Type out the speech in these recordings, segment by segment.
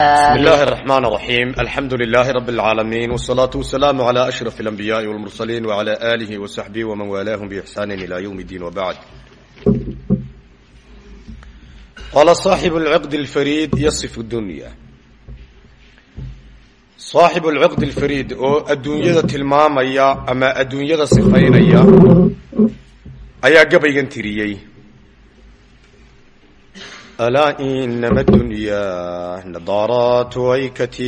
بسم الله الرحمن الرحيم الحمد لله رب العالمين والصلاة والسلام على أشرف الأنبياء والمرسلين وعلى آله وصحبه ومن والاهم بإحسان إلى يوم الدين وبعد قال صاحب العقد الفريد يصف الدنيا صاحب العقد الفريد oo adduunyada tilmaamaya ama adduunyada sifaynaya ayaa gabaygan tiriyey ألا إنما الدنيا نضارات أيكة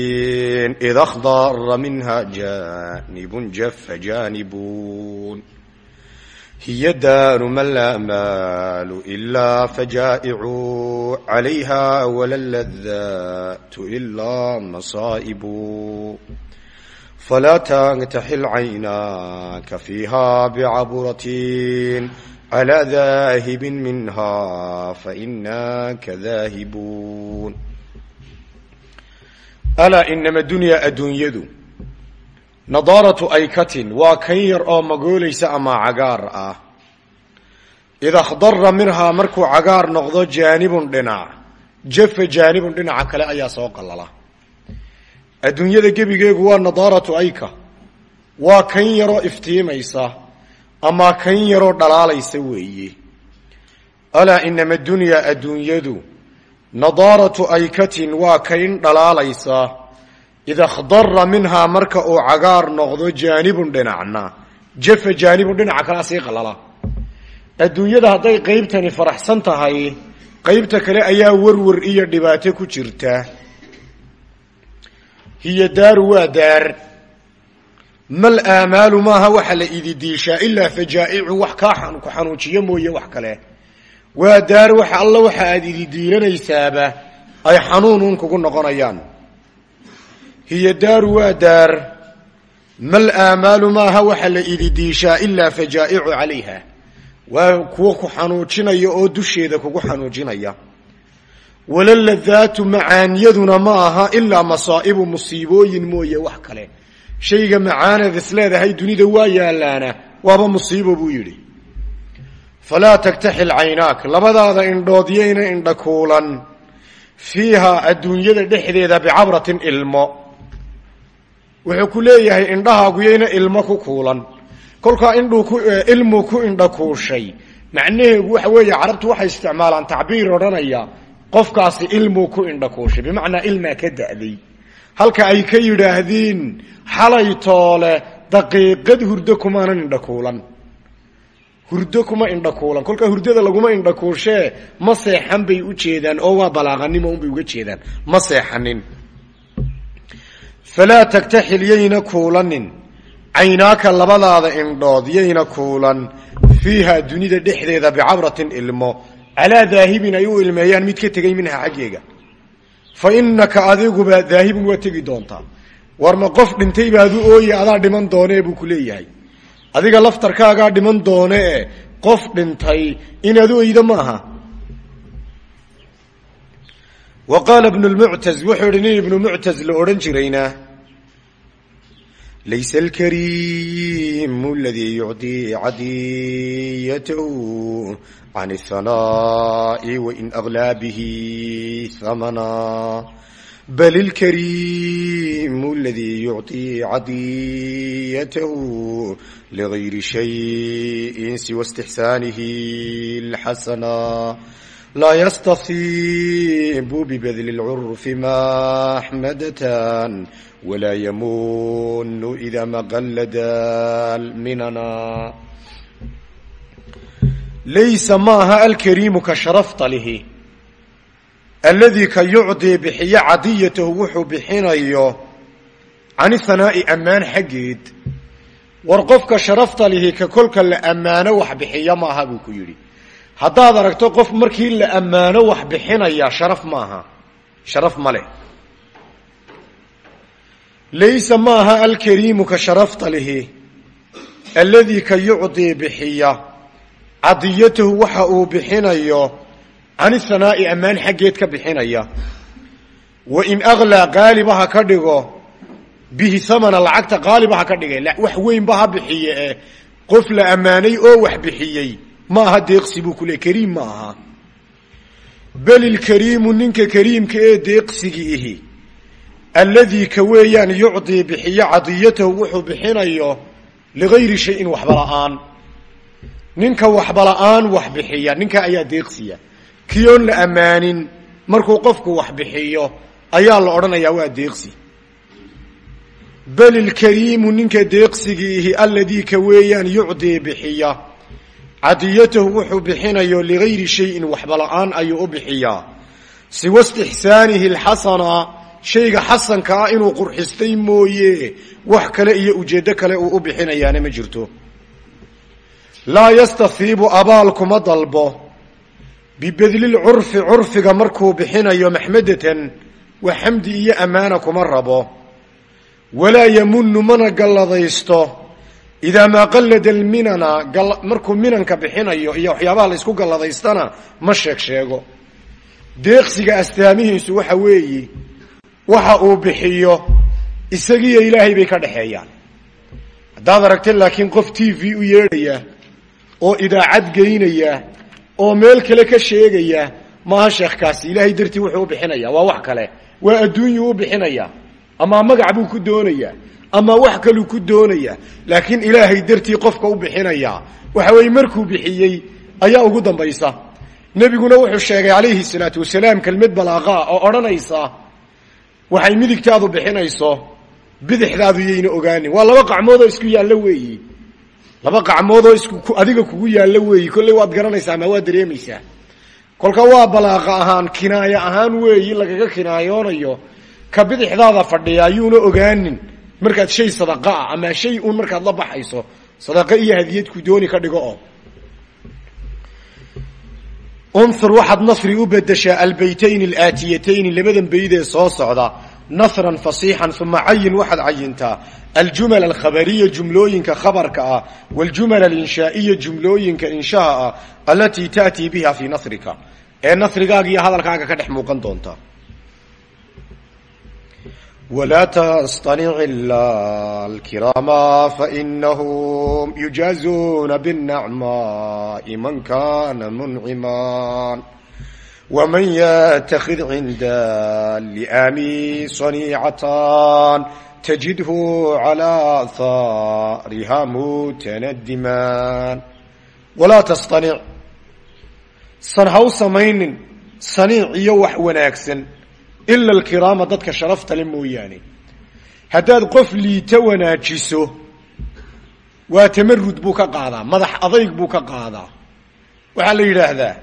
إذا اخضر منها جانب جف جانبون هي دار من لا مال إلا فجائع عليها ولا اللذات إلا مصائب فلا تنتحل عيناك فيها بعبرة على ذاهب منها فإناك ذاهبون ألا إنما الدنيا أدنيadu نضارة أيكة waa kan yar oo magoolaysa ama cagaar ah إida اkhdara minhaa markuu cagaar noqdo jaanibun dhinac jafa jaanibun dhinaca kale ayaa soo qalala adduunyada gebigeegu waa nadaaratu ayka waa kan yaroo iftiimaysa ama kan yaroo dhalaalaysa weeye. Alaa inama dunyaa adduunyadu nadaaratu aykatin waa kayn dhalaalaysa. Ida khdara minhaa marka uu cagaar noqdo jaanibun dhinacna. Jafa jaanibun dhinaca kalea sii qalala adduunyada hadday qeybtani faraxsan tahay qeybta kale ayaa warwar iyo dhibaato ku jirta. Hiya daaru waa daar mal aamaalu maaha waxa la ididiishaa ilaa fajaa'icu wax kaa ku xanuujiyo mooye wax kale. Waa daar waxa alla waxa aad ididiilanaysaaba ay xanuunuun kugu noqonayaan. Hiya daaru waa daar. Mal aamaalu maaha waxa la ididiishaa ilaa fajaa'icu calayha. Waa kuwo ku xanuujinaya oo dusheeda kugu xanuujinaya. Wala ladaatu macaaniyaduna ma aha ilaa masaa'ibu musiibooyin mooye wax kale shayga macaaneed isleedahay dunida waa yaalaana waaba musiibo buu yidhi. Falaa tagtaxil caynaak labadaada indhood yayna indha kuulan fiihaa adduunyada dhexdeeda bicabratin ilmo. Wuxuu ku leeyahay indhahaagu yayna ilmo ku kuulan. Kolkaa indhuu ku ilmu ku indha kuushay. Macnaheedu waxa weeye carabtu waxay isticmaalaan tacbiir odhanaya qofkaasi ilmuu ku indha kuushay. Bimacnaa ilmaa ka da'day halka ay ka yidhaahdiin xalay toole daqiiqad hurdo kumaanan indhakuulan. Hurdo kuma indhakuulan. Kolka hurdada laguma indhakuushee ma seexan bay u jeedaan oo waa balaaqanimo unbay uga jeedaan. Ma seexanin. Falaa tagtaxil yayna kuulanin. Caynaaka labadaada indhood yayna kuulan. Fiiha dunida dhexdeeda bicabratin ilmo. Calaa daahibin ay u ilmeeyaan mid ka tegay minha xaggeega fa inaka adiguba daahibun waa tegi doontaa warma qof dhintay baad u ooye adaa dhiman doonee buu ku leeyahay. Adiga laftarkaagaa dhiman doonee qof dhintay inaad oydo ma aha. Wa qaala ibnu lmuctaz wuxuu ihi nin ibnu muctaz can ihanaa'i wa in aglaabihi hamanaa bal ilkariimu aladii yucطii cadiyatahu ligayri shayin siwa istixsaanihi lxasanaa laa yastakibu bibadli lcurfi maxmadatan walaa yamunu ida maqallada minana laysa maaha alkariimu ka sharafta lihi alladii ka yucdii bixiyo cadiyatahu wuxuu bixinayo can ihanaa'i ammaan xaggeed war qofka sharafta lihi ka kolka la ammaano wax bixiya maaha buu ku yidhi haddaad aragto qof markii la ammaano wax bixinaya sharaf maaha sharaf ma leh laysa maaha alkariimu ka sharafta lihi alladii ka yucdii bixiya cadiyatahu waxa uu bixinayo can ihanaa'i ammaan xaggeed ka bixinaya. Wa in aglaa qaaliba ha ka dhigo bihi hamana lacagta qaaliba ha ka dhige wax weynba ha bixiye e qof la ammaanay oo wax bixiyey ma aha deeqsi buu ku le kariim ma aha. Bel ilkariimu ninka kariimka ee deeqsigi ihi alladii ka weeyaan yucdii bixiyo cadiyatahu wuxuu bixinayo ligayri shayin waxba la'aan ninka waxba la'aan wax bixiya ninka ayaa deeqsiya. Kii oon la ammaanin markuu qofku wax bixiyo ayaa la odhanayaa waa deeqsi. Bal ilkariimu ninka deeqsigiihi alladii ka weeyaan yucdii bixiya. Cadiyatahu wuxuu bixinayo ligayri shayin waxba la'aan ayuu u bixiyaa. Siwa istixsaanihi alxasana shayga xasanka ah inuu qurxistay mooye. Wax kale iyo ujeeddo kale uu u bixinayaana ma jirto laa yastafiibu abaal kuma dalbo. Bibedlilcurfi curfiga markuu bixinayo maxmedatan wax xamdi iyo ammaana kuma rabo. Walaa yamunu mana galladaysto. Idaa maa qallada alminana markuu minanka bixinayo iyo waxyaabaha la ysku galladaystana ma sheeg sheego. Deeqsiga astaamihiisu waxa weeyi waxa uu bixiyo isagiiyo ilaahay bay ka dhexeeyaan. Haddaad aragta laakiin qof t v u yeedhaya oo idaacad geynaya oo meel kale ka sheegaya maaha sheekhkaasi ilaahay dartii wuxuu u bixinaya waa wax kale. Waa adduunyuu u bixinaya ama magac buu ku doonayaa ama wax kaluu ku doonaya. Laakiin ilaahay dartii qofka u bixinaya waxa weeye markuu bixiyey ayaa ugu dambaysa. Nebiguna wuxuu sheegay calayhi salaatu wasalaam kelmad balaaqaa oo odhanaysa waxay midigtaadu bixinayso bidixdaadu yayna ogaanin waa laba qacmood oo isku yaallo weeyi laba qacmood oo isku adiga kugu yaallo weeyi. Kolley waad garanaysaa ama waad dareemaysaa. Kolka waa balaaqa ahaan kinaayo ahaan weeyi lagaga kinaayoonayo ka bidixdaada fadhiya ayuuna ogaanin. Markaad shay sadaqa ah ama shay uun markaad la baxayso sadaqa iyo hadiyad ku dooni ka dhigo oo. Unhur waxaad nasri u bedeshaa albaytayni alaatiyatayni labadan baydee soo socda nasran fasiixan uma cayin waxaad cayintaa aljumal alkhabariya jumlooyinka khabarka ah waaljumal alinshaaiya jumlooyinka inshaha ah alatii taatii biha fii nasrika ee nasrigaaga iyo hadalkaaga ka dhex muuqan doonta wlaa tstanic ila lkiraama fainahum yujaazuuna bاnacmaai man kana munciman ومن يتخذ عند اللئام صنيعة تجده على آثارها متندما ولا تصطنع صنعوا سمين صنيع يوح وناكسن ila alkiraama dadka sharafta le mooyaane haddaad qof liita wanaajiso waa tamarud buu ka qaadaa madax adayg buu ka qaadaa waxaa la yidhaahdaa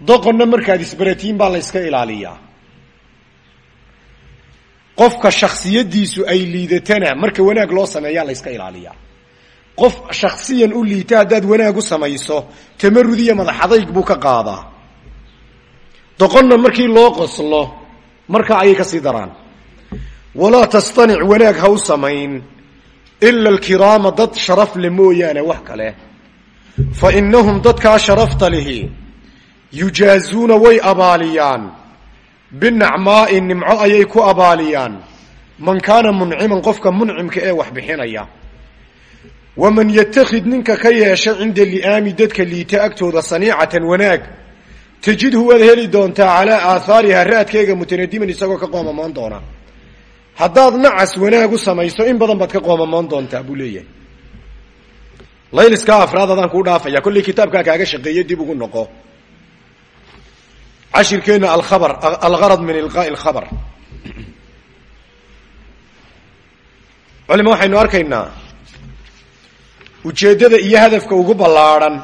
doqonna markaad isbaratiin baa la yska ilaaliyaa. Qofka shaksiyadiisu ay liidatana marka wanaag loo sameeyaa la yska ilaaliyaa. Qof shaksiyan u liita haddaad wanaag u samayso tamarud iyo madax adayg buu ka qaadaa. Doqonna markii loo qoslo markaa ayay ka sii daraan. Walaa tastanic wanaag ha u samayn ila alkiraama dad sharaf le mooyaane wax kale. Fa innahum dadkaa sharafta lihi yujaazuuna way abaaliyaan. Binacmaa'i nimco ayay ku abaaliyaan. Man kaana munciman qofka muncimka ee wax bixinaya. Waman yatakid ninka ka yeesha cinda li'aami dadka liita agtooda saniicatan wanaag tajidhu waad heli doontaa calaa aathaariha raadkeega mutanadiman isagoo ka qoomamoon doona. Haddaad nacas wanaag u samayso in badan baad ka qoomamoon doontaa buu leeyahay. Layliskaa afraad adaan kuu dhaafaya kollay kitaabkaa kaaga shaqeeye dib ugu noqo cashirkeenna alkhabar algarad min ilqaa'i alkhabar. Culima waxaynu arkaynaa ujeeddada iyo hadafka ugu ballaadhan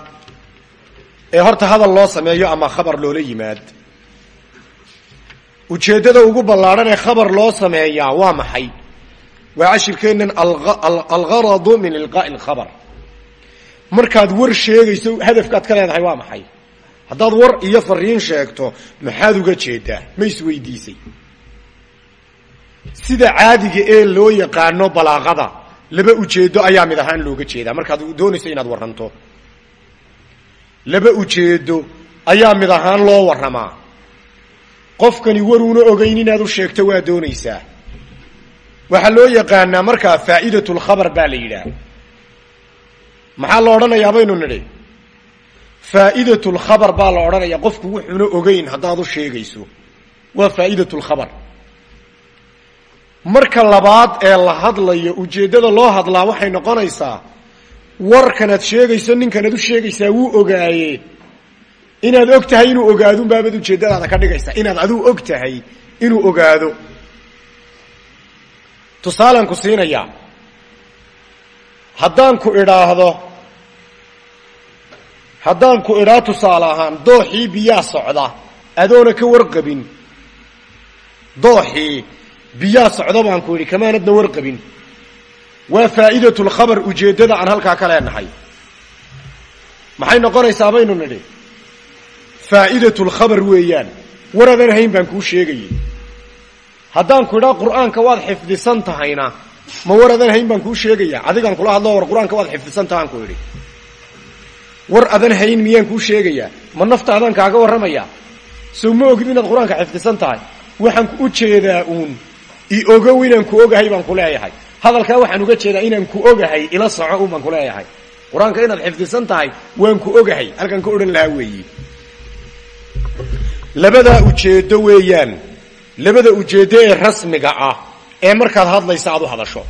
ee horta hadal loo sameeyo ama khabar loola yimaad. Ujeeddada ugu ballaadhan ee khabar loo sameeyaa waa maxay? Waa cashirkeennan algaradu min ilqaa'i alkhabar. Markaad war sheegayso hadafkaad ka leedahay waa maxay haddaad war iyo fariin sheegto maxaad uga jeedaa. Ma isweydiisay sida caadiga ee loo yaqaano balaaqada laba ujeedo ayaa mid ahaan looga jeedaa. Markaad doonayso inaad warranto. Laba ujeedo ayaa mid ahaan loo warramaa. Qofkani waruuna ogeyn inaad u sheegto waa doonaysaa. Waxaa loo yaqaanaa markaa faa'idatulkhabar baa la yidhaah maxaa la odhanayaa baynu nidhi faa'idatulkhabar baa la odhanayaa qofku wuxuuna ogeyn haddaad u sheegayso. Waa faa'idatulkhabar marka labaad ee la hadlayo ujeeddada loo hadlaa waxay noqonaysaa warkanaad sheegayso ninkanaad u sheegaysaa wuu ogaaye inaad og tahay inuu ogaadun baabad ujeeddadaada ka dhigaysaa. Inaad adigu og tahay inuu ogaado. Tusaalaan ku siinayaa haddaan ku idhaahdo haddaan ku idhaa tusaale ahaan dooxii biyaa socda adoona ka warqabin. Dooxii biyaa socda baan ku idhi kamaanadna warqabin. Waa faa'iidatu lkhabar ujeeddada aan halkaa ka leenahay. Maxay noqonaysaa baynu nidhi? Faa'iidatu lkhabar weeyaan war adan hayn baan kuu sheegayey. Haddaan ku idhaa qur'aanka waad xifdisan tahayna ma war adan hayn baan kuu sheegaya. Adigaan kula hadlo war qur'aanka waad xifdisan tahaan ku idhi war adan hayn miyaan kuu sheegayaa ma naftaadaan kaaga warramaya sow ma ogid inaad qur'aanka xifdisan tahay. Waxaan u jeedaa uun. I ogow inaan ku ogahay baan ku leeyahay. Hadalkaa waxaan uga jeedaa inaan ku ogahay ila soco un baan ku leeyahay. Qur'aanka inaad xifdisan tahay waan ku ogahay. Halkaan ka odhan lahaa weeyi. Labadaa ujeeddo weeyaan. Labada ujeeddo ee rasmiga ah ee markaad hadlaysa aad u hadasho.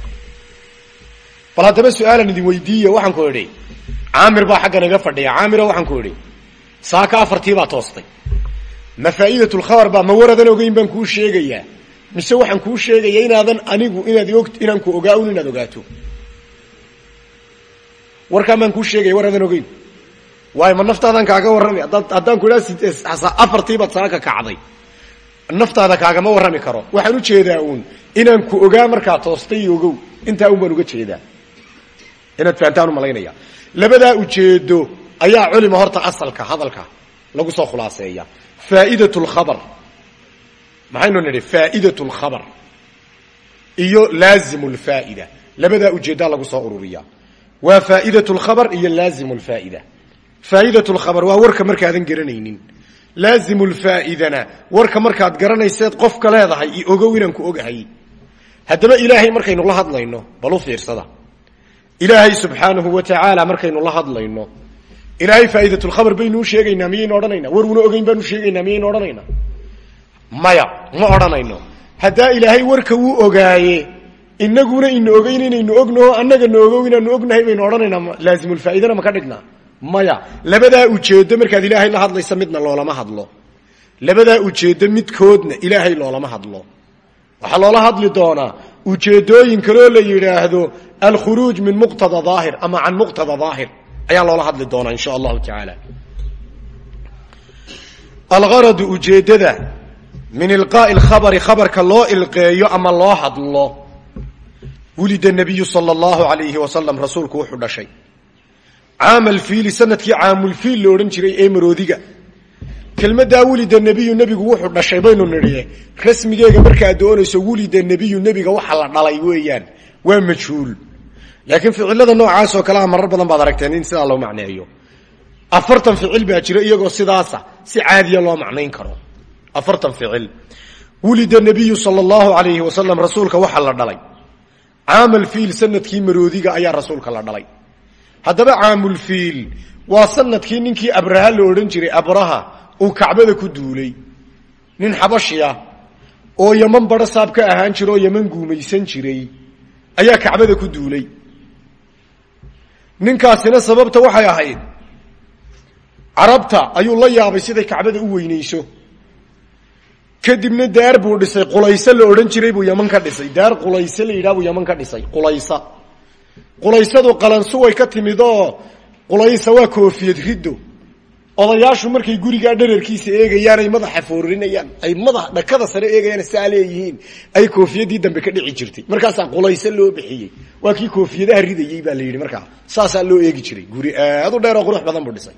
Bal haddaba su'aalan idin weydiiye waxaan ku idhi caamir baa xaggan iga fadhiya. Caamiro waxaan ku idhi saaka afartii baa toostay. Ma faa'iidatulkhabar baa ma waradan ogeyn baan kuu sheegayaa mise waxaan kuu sheegaya inaadan anigu inaad inaan ku ogaa un inaad ogaato. Warkaan baan kuu sheegaya war adan ogeyn. Waayo ma naftaadan kaaga warrami haddaan ku idhaa afartiibaad saaka kacday. Naftaada kaagama warrami karo. Waxaan u jeedaa uun inaan ku ogaa markaa toostay iyo ogow. Intaa un baan uga jeedaa. Inaad fahantaan u malaynaya labadaa ujeedo ayaa culima horta asalka hadalka lagu soo khulaaseeya. Faa'idat lkhabar maxaynu nidhi? Faa'idat lkhabar iyo laazimu lfaa'ida labadaa ujeeddaa lagu soo ururiya. Waa faa'idat lkhabar iyo laazimu lfaa'ida faa'idat lkhabar waa warka markaadan garanaynin. Laazimu lfaa'idana warka markaad garanayseed qofka leedahay ogow inaan ku ogahay. Haddaba ilaahay markaynu la hadlayno bal u fiirsada ilaahay subxaanahu wa tacaala markaynu la hadlayno ilaahay faa'idatulkhabar baynu u sheegaynaa miyaynu odhanaynaa war una ogeyn baanu sheegaynaa miyaynu odhanaynaa maya ma odhanayno. Haddaa ilaahay warka wuu ogaaye inaguna ina ogeyn inaynu ognaho annaga na ogow inaanu ognahay baynu odhanaynaa laazimulfaa'idana ma ka dhignaa maya labadaa ujeeddo markaad ilaahay la hadlaysa midna loolama hadlo. Labadaa ujeeddo midkoodna ilaahay loolama hadlo. Waxaa loola hadli doonaa ujeedooyin kaloo la yidhaahdo alkhuruuj min muqtada daahir ama can muqtada daahir. Ayaa loola hadli doonaa insha allahu tacaala. Algaradu ujeeddada min ilqaa'i alkhabari khabarka loo ilqeeyo ama loo hadlo wulida nabiyu sala allahu alayhi wasalam rasuulku wuxuu dhashay. Caam alfiili sannadkii caamulfiil la odhan jiray ee maroodiga kelmaddaa wulida nebiyu nebigu wuxuu dhashay baynu nidhi rasmigeega markaad doonayso wulida nebiyu nebiga waxa la dhalay weeyaan waa majhuul. Laakiin ficilada noocaas oo kalea marar badan baad aragteen in sidaa loo macneeyo. Afartan ficil baa jira iyagoo sidaasa si caadiya loo macnayn karo. Afartan ficil. Wulida nebiyu sala allahu alayhi wasalam rasuulka waxa la dhalay. Caamalfiil sannadkii maroodiga ayaa rasuulka la dhalay. Haddaba caamulfiil waa sannadkii ninkii abraha la odhan jiray abraha uu kacbada ku duulay. Nin xabashi ah oo yaman baro saab ka ahaan jira oo yaman guumaysan jiray ayaa kacbada ku duulay. Ninkaasina sababta waxay ahayd carabta ayuu la yaabay siday kacbada u weynayso. Kadibna daar buu dhisay qulayse la odhan jiray buu yaman ka dhisay. Daar qulayse la yidhaha buu yaman ka dhisay qulaysa. Qulaysadu qalansuway ka timid oo qulaysa waa koofiyad riddo odayaashu markay gurigaa dherarkiisa eegayaan ay madaxa foorinayaan ay madax dhakada sare eegayaan saa leeyihiin ay koofiyadii dambe ka dhici jirtay. Markaasaa qulayse loo bixiyey. Waa kii koofiyadaha ridayey baa la yidhi markaa saasaa loo eegi jiray. Guri aad u dheer oo qurux badan buu dhisay.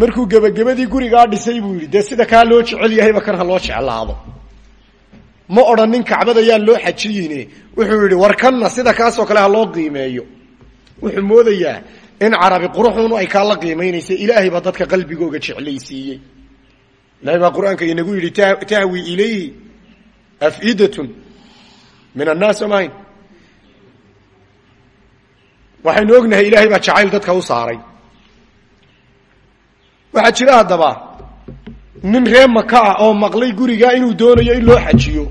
Markuu gebagabadii gurigaa dhisay buu yidhi dee sida kaa loo jecel yahayba kan ha loo jeclaado ma odhanin kacbada yaan loo xajiyeyne wuxuu yidhi war kanna sida kaasoo kale ha loo qiimeeyo. Wuxuu moodayaa in carabi quruxun ay kaa la qiimaynaysa ilaahay baa dadka qalbigooga jeclaysiiyey. Ilahay baa qur'aanka inagu yidhi tahwi ilayhi afidatun min annaas somahayn waxaynu ognahay ilaahay baa jacayl dadka u saaray. Waxaa jira haddaba nin ree maka ah oo maqlay gurigaa inuu doonayo in loo xajiyo.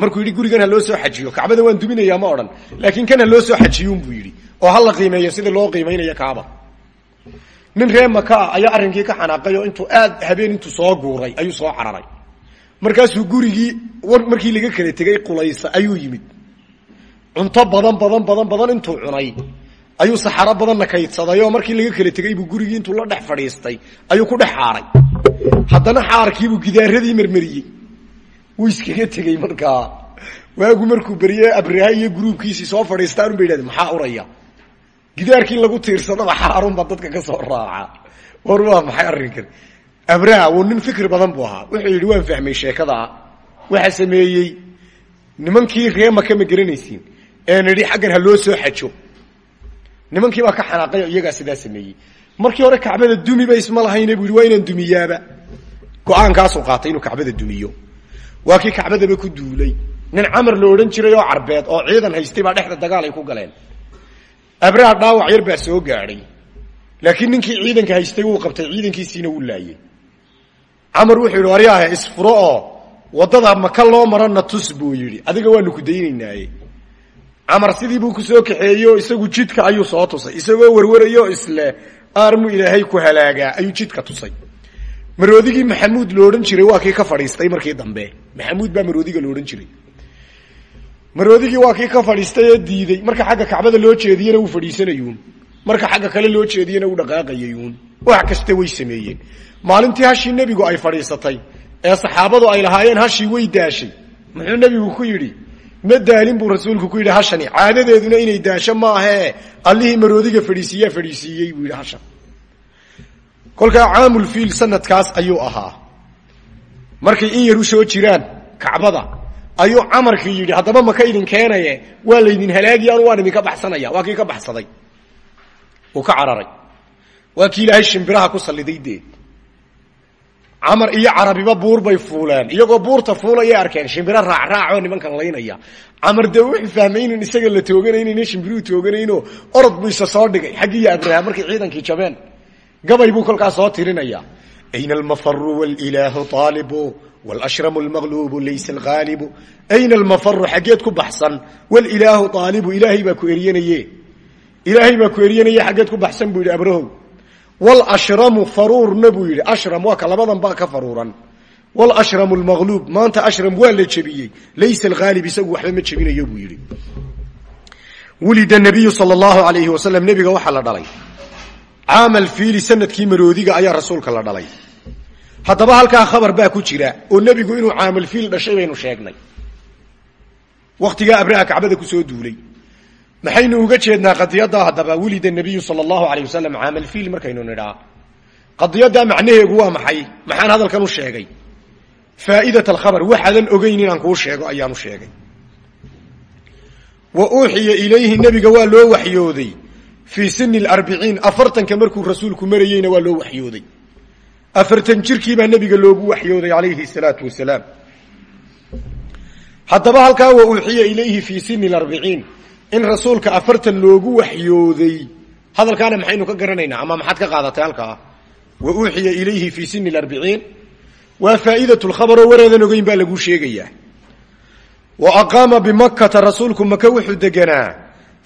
Markuu yidhi gurigan ha loo soo xajiyo kacbada waan duminayaa ma odhan. Laakiin kan ha loo soo xajiyuun buu yidhi oo ha la qiimeeyo sida loo qiimaynayo kaaba. Nin ree maka ah ayaa arrinkii ka xanaaqay oo intuu aad habeen intuu soo guuray ayuu soo cararay. Markaasuu gurigii markii laga kala tegay qulaysa ayuu yimid. Cunto badan badan badan badan intuu cunay. Ayuu saxaro badanna kaydsaday oo markii laga kala tegay buu gurigii intuu la dhex fadhiistay ayuu ku dhex xaaray. Haddana xaarkiibuu gidaaradii marmariyey. Wuu iskaga tegey markaa. Waagu markuu berye abraha iyo gruubkiisii soo fadhiistaan unba yidhahde maxaa uraya gidaarkii lagu tiirsadaba xaarunba dadka ka soo raaca. War waa maxay arrinkan? Abraha wuu nin fikri badan buu ahaa. Wuxuu yidhi waan fahmay sheekadaa waxa sameeyey. Nimankii ree maka ma garanaysiin ee nidhi xaggan ha loo soo xajo. Nimankii baa ka xanaaqay oo iyagaa sidaa sameeyey. Markii hore kacbada dumiba isma lahayne bu yidhi waa inaan dumiyaaba. Go'aankaasuu qaatay inuu kacbada dumiyo. Waa kii kacbadaba ku duulay. Nin camar la odhan jiray oo carbeed oo ciidan haystay baa dhexda dagaal ay ku galeen abraha dhaawac yar baa soo gaadhay laakiin ninkii ciidanka haystay wuu qabtay ciidankiisiina wuu laayey camar wuxuu yidhi waryaahe isfuro oo waddada maka loo marana tus buu yidhi. Adiga waanu ku daynaynaaye camar sidii buu ku soo kaxeeyo isagu jidka ayuu soo tusay. Isagoo warwarayo isle aarmu ilaahay ku halaagaa ayuu jidka tusay. Maroodigii maxamuud lo odhan jiray waa kii ka fadhiistay markii dambe. Maxamuud baa maroodiga lo odhan jiray maroodigii waa kii ka fadhiistay ee diiday. Marka xagga kacbada loo jeediyena wuu fadhiisanayuun. Marka xagga kale loo jeediyena wuu dhaqaaqayayuun. Wax kasta way sameeyeen. Maalintii hashii nebigu ay fadhiisatay ee saxaabadu ay lahaayeen hashii way daashay. Muxuu nebigu ku yidhi ma daalin buu rasuulku ku yidhi hashani caadadeeduna inay daasho maahee allihii maroodiga fadhiisiiyaa fadhiisiiyey buu yidhi hashan kolkaa caamulfiil sanadkaas ayuu ahaa. Markay in yar u soo jiraan kacbada ayuu camarkii yidhi haddaba maka idin keenaye? Waa laydin halaagi anu waan idinka baxsanaya. Waa kii ka baxsaday. Uu ka cararay. Waa kii ilaahay shimbiraha ku salliday dee. Camar iyo carabiba buur bay fuuleen iyagoo buurta fuulaya arkeen shimbiro raacraacoo nimankan laynaya camar dee wuxuu fahmay inin isaga la tooganaynin shimbiruhu tooganayno. Orod buu isa soo dhigay. Xaggiiyo abraha markay ciidankii jabeen. Gabay buu kolkaas soo tirinaya. Ayna almafaru wlilaahu aalibu wlashramu lmaqlubu laysa alghaalibu ayna almafaru xaggeed ku baxsan wlilaahu aalibu ilaahay baa ku eryanaye ilaahay baa ku eryanaye xaggeed ku baxsan buu yidhi abrahow wlashramu faruurna buu yidhi ashram waa ka labadan baa ka faruuran wlashramu lmaqluub maanta ashram waa la jebiyey laysa alghaalib isagu waxba ma jebinayo buu yidhi wulida nabiyu sal llahu alayhi wasalam nebiga waxaa la dhalay caama alfiili sannadkii maroodiga ayaa rasuulka la dhalay haddaba halkaa khabar baa ku jira oo nebigu inuu caamalfiil dhashay baynu sheegnay. Wakhtigaa abraha kacbada ku soo duulay. Maxaynu uga jeednaa qadiyaddaa haddaba wulida nabiyu sala allahu alayh wasalam caamalfiil markaynu nidhaa. Qadiyaddaa macnaheegu waa maxay? Maxaan hadalkan u sheegay. Faa'idat alkhabar waxaadan ogeyn inaan kuu sheego ayaanu sheegay. Wa uuxiya ilayhi nebiga waa loo waxyooday. Fii sini arbiciin afartanka markuu rasuulku marayeyna waa loo waxyooday afartan jirkiibaa nebiga loogu waxyooday calayhi salaatu wasalaam. Haddaba halkaa wa uuxiya ilayhi fii sini arbiciin in rasuulka afartan loogu waxyooday hadalkaana maxaynu ka garanaynaa ama maxaad ka qaadatay halkaa? Wa uuxiya ilayhi fii sini arbiciin waa faa'idat lkhabaroo wareedan ogeyn baa laguu sheegayaa. Wa aqaama bimakkata rasuulku maka wuxuu deganaa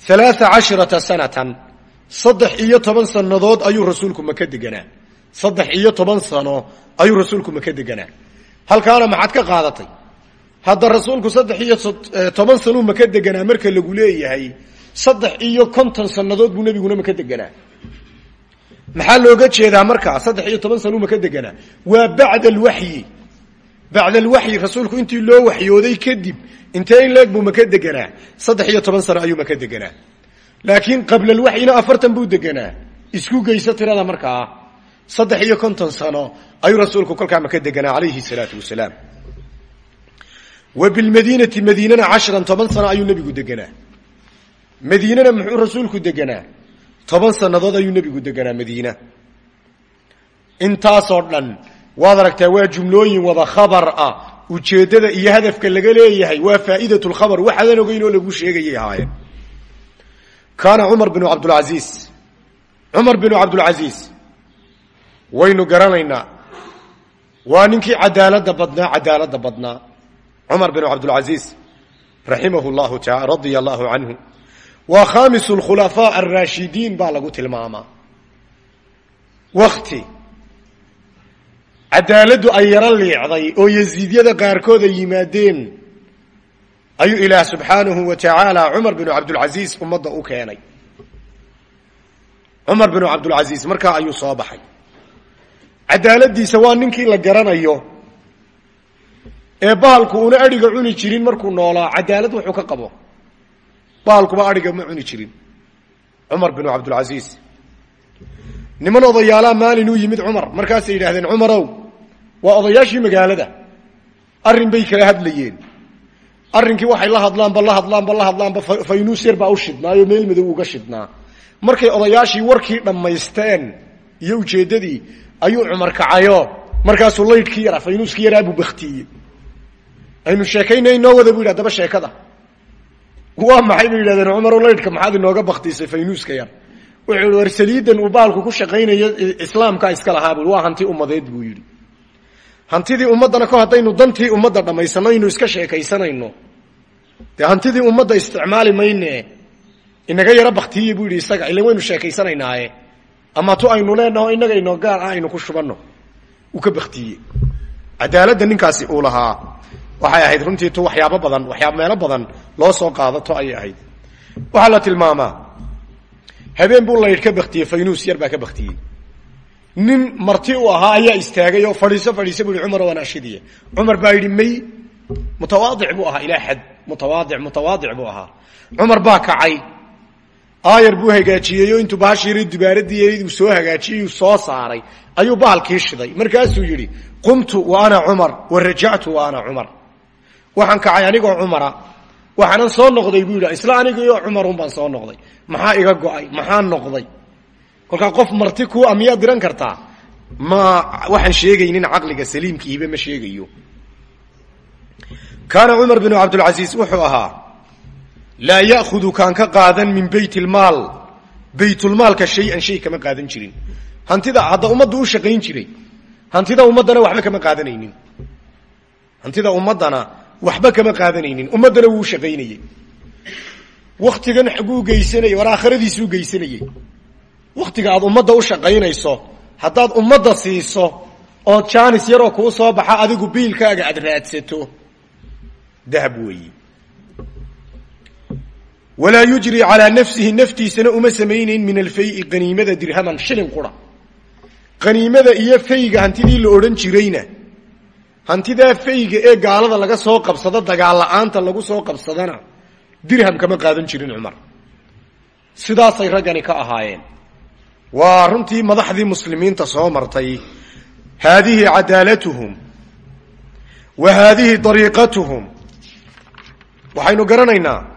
alaaa cashrata sanatan. Saddex iyo toban sannadood ayuu rasuulku maka deganaa saddex iyo toban sano ayuu rasuulku maka deganaa. Halkaana maxaad ka qaadatay? Hadda rasuulku saddex iyo toban sanuu maka deganaa marka lagu leeyahay saddex iyo konton sannadood buu nebiguna maka deganaa. Maxaa looga jeedaa markaa? Saddex iyo toban sanuu maka deganaa. Waa bacda alwaxyi. Bacda alwaxyi rasuulku intii loo waxyooday kadib intee in leeg buu maka deganaa? Saddex iyo toban sano ayuu maka deganaa. Laakiin qabla alwaxyina afartan buu deganaa. Isku geyso tirada markaa saddex iyo konton sano ayuu rasuulku kolkaa maka deganaa calayhi salaatu wasalaam. Wa bilmadiinati madiinana cashran toban sano ayuu nebigu deganaa. Madiinana muxuu rasuulku deganaa? Toban sannadood ayuu nebigu deganaa madiina. Intaasoo dhan waad aragtaa waa jumlooyin wada khabar ah. Ujeeddada iyo hadafka laga leeyahay waa faa'idat lkhabar waxaadan ogeyn oo lagu sheegayay ahaayeen kaana cumar binu cabdulcasiis cumar binu cabdulcasiis waynu garanaynaa. Waa ninkii cadaaladda badnaa cadaaladda badnaa. Cumar binu cabdulcasiis raximahu llahu radia allahu canhu waa khamis khulafaa araashidiin baa lagu tilmaamaa. Wakti cadaaladdu ay yaro liicday oo yaziidyada qaarkood ay yimaadeen ayuu ilaah subxaanahu wa tacaala cumar binu cabdulcasiis ummadda u keenay. Cumar binu cabdulcasiis markaa ayuu soo baxay cadaaladiisa waa ninkii la garanayo. Ee bahalku una adhiga cuni jirin markuu noolaa cadaalad wuxuu ka qabo. Bahalkuba adhiga ma cuni jirin. Cumar binu cabdulcasiis niman odayaalaa maalin uu yimid cumar. Markaasay yidhaahdeen cumarow waa odayaashii magaalada. Arrin bay kala hadlayeen. Arrinkii waxay la hadlaanba la hadlaanba la hadlaanba faynuus yar baa u shidnaayo meel madow uga shidnaa markay odayaashii warkii dhammaysteen iyo ujeeddadii ayuu cumar kacayo. Markaasuu laydhkii yaraa faynuuskii yaraa buu baktiyey aynu sheekaynay inoo wada bu sheekada. Waa maxay bay yidhahdeen cumarow laydhka maxaad inooga baktiisay faynuuska yar. Wuxuu yihi war baalku ku shaqaynayo islaamkaa iska lahaa bui hanti ummadeed buu yidhi. Hantidii ummaddana ko haddaynu dantii ummadda dhammaysano aynu iska sheekaysanayno. Dee hantidii ummadda isticmaali mayne inaga yaro baktiye buu yidhi isaga ilan waynu sheekaysanaynaye ama tu aynu leenaho inaga inoo gaar ah aynu ku shubanno. Uu ka baktiye cadaaladda ninkaasi uu lahaa waxay ahayd runtii tu waxyaabo badan waxyaaba meelo badan loo soo qaadato ayay ahayd. Waxaa la tilmaamaa habeen buu laydh ka baktiyey faynuus yar baa ka baktiyey nin marti u ahaa ayaa istaagay oo fadhiiso fadhiiso bu yihi cumar waan baa yidhi may mutawaadic buu ahaa ilaa xad mutawaadic mutawaadic buu ahaa. Cumar baa kacay aayar buu hagaajiyey oo intuu bahashiiri dubaaradii uu soo hagaajiyey soo saaray. Ayuu bahalkii shiday. Markaasuu yidhi qumtu wa ana cumar wa rajactu wa ana cumar. Waxaan kacay anigoo cumara. Waxaanan soo noqday buu yidhi isla anigiio cumarun baan soo noqday. Maxaa iga go'ay? Maxaa noqday? Kolkaa qof marti kuu a miyaad diran kartaa? Ma waxaan sheegaynin caqliga saliimkiiba ma sheegayo. Kaana cumar binu cabdilcasiis wuxuu ahaa laa ya'hudu kaan ka qaadan min bayt ilmaal baytulmaalka shay-an shay kama qaadan jirin hantida hadda ummaddu u shaqayn jiray hantida ummaddana waxba kama qaadanaynin hantida ummaddana waxba kama qaadanaynin ummaddana wuu shaqaynayey waktigan xaguu geysanayay war aakhiradiisuu geysanayey waktiga aad ummadda u shaqaynayso haddaad ummadda siiso oo jaanis yaroo kuu soo baxa adigu biilkaaga aad raadsato dahab weeyi walaa yujri calaa nafsihi naftiisana uma samaynayn min alfayi qaniimada dirhaman shilin qura qaniimada iyo fayga hantidii la odhan jirayna hantidaa fayga ee gaalada laga soo qabsado dagaal la'aanta lagu soo qabsadana dirham kama qaadan jirin cumar sidaasay raggani ka ahaayeen waa runtii madaxdii muslimiinta soo martay haadihi cadaalatuhum wa haadihi dariiqatuhum waxaynu garanaynaa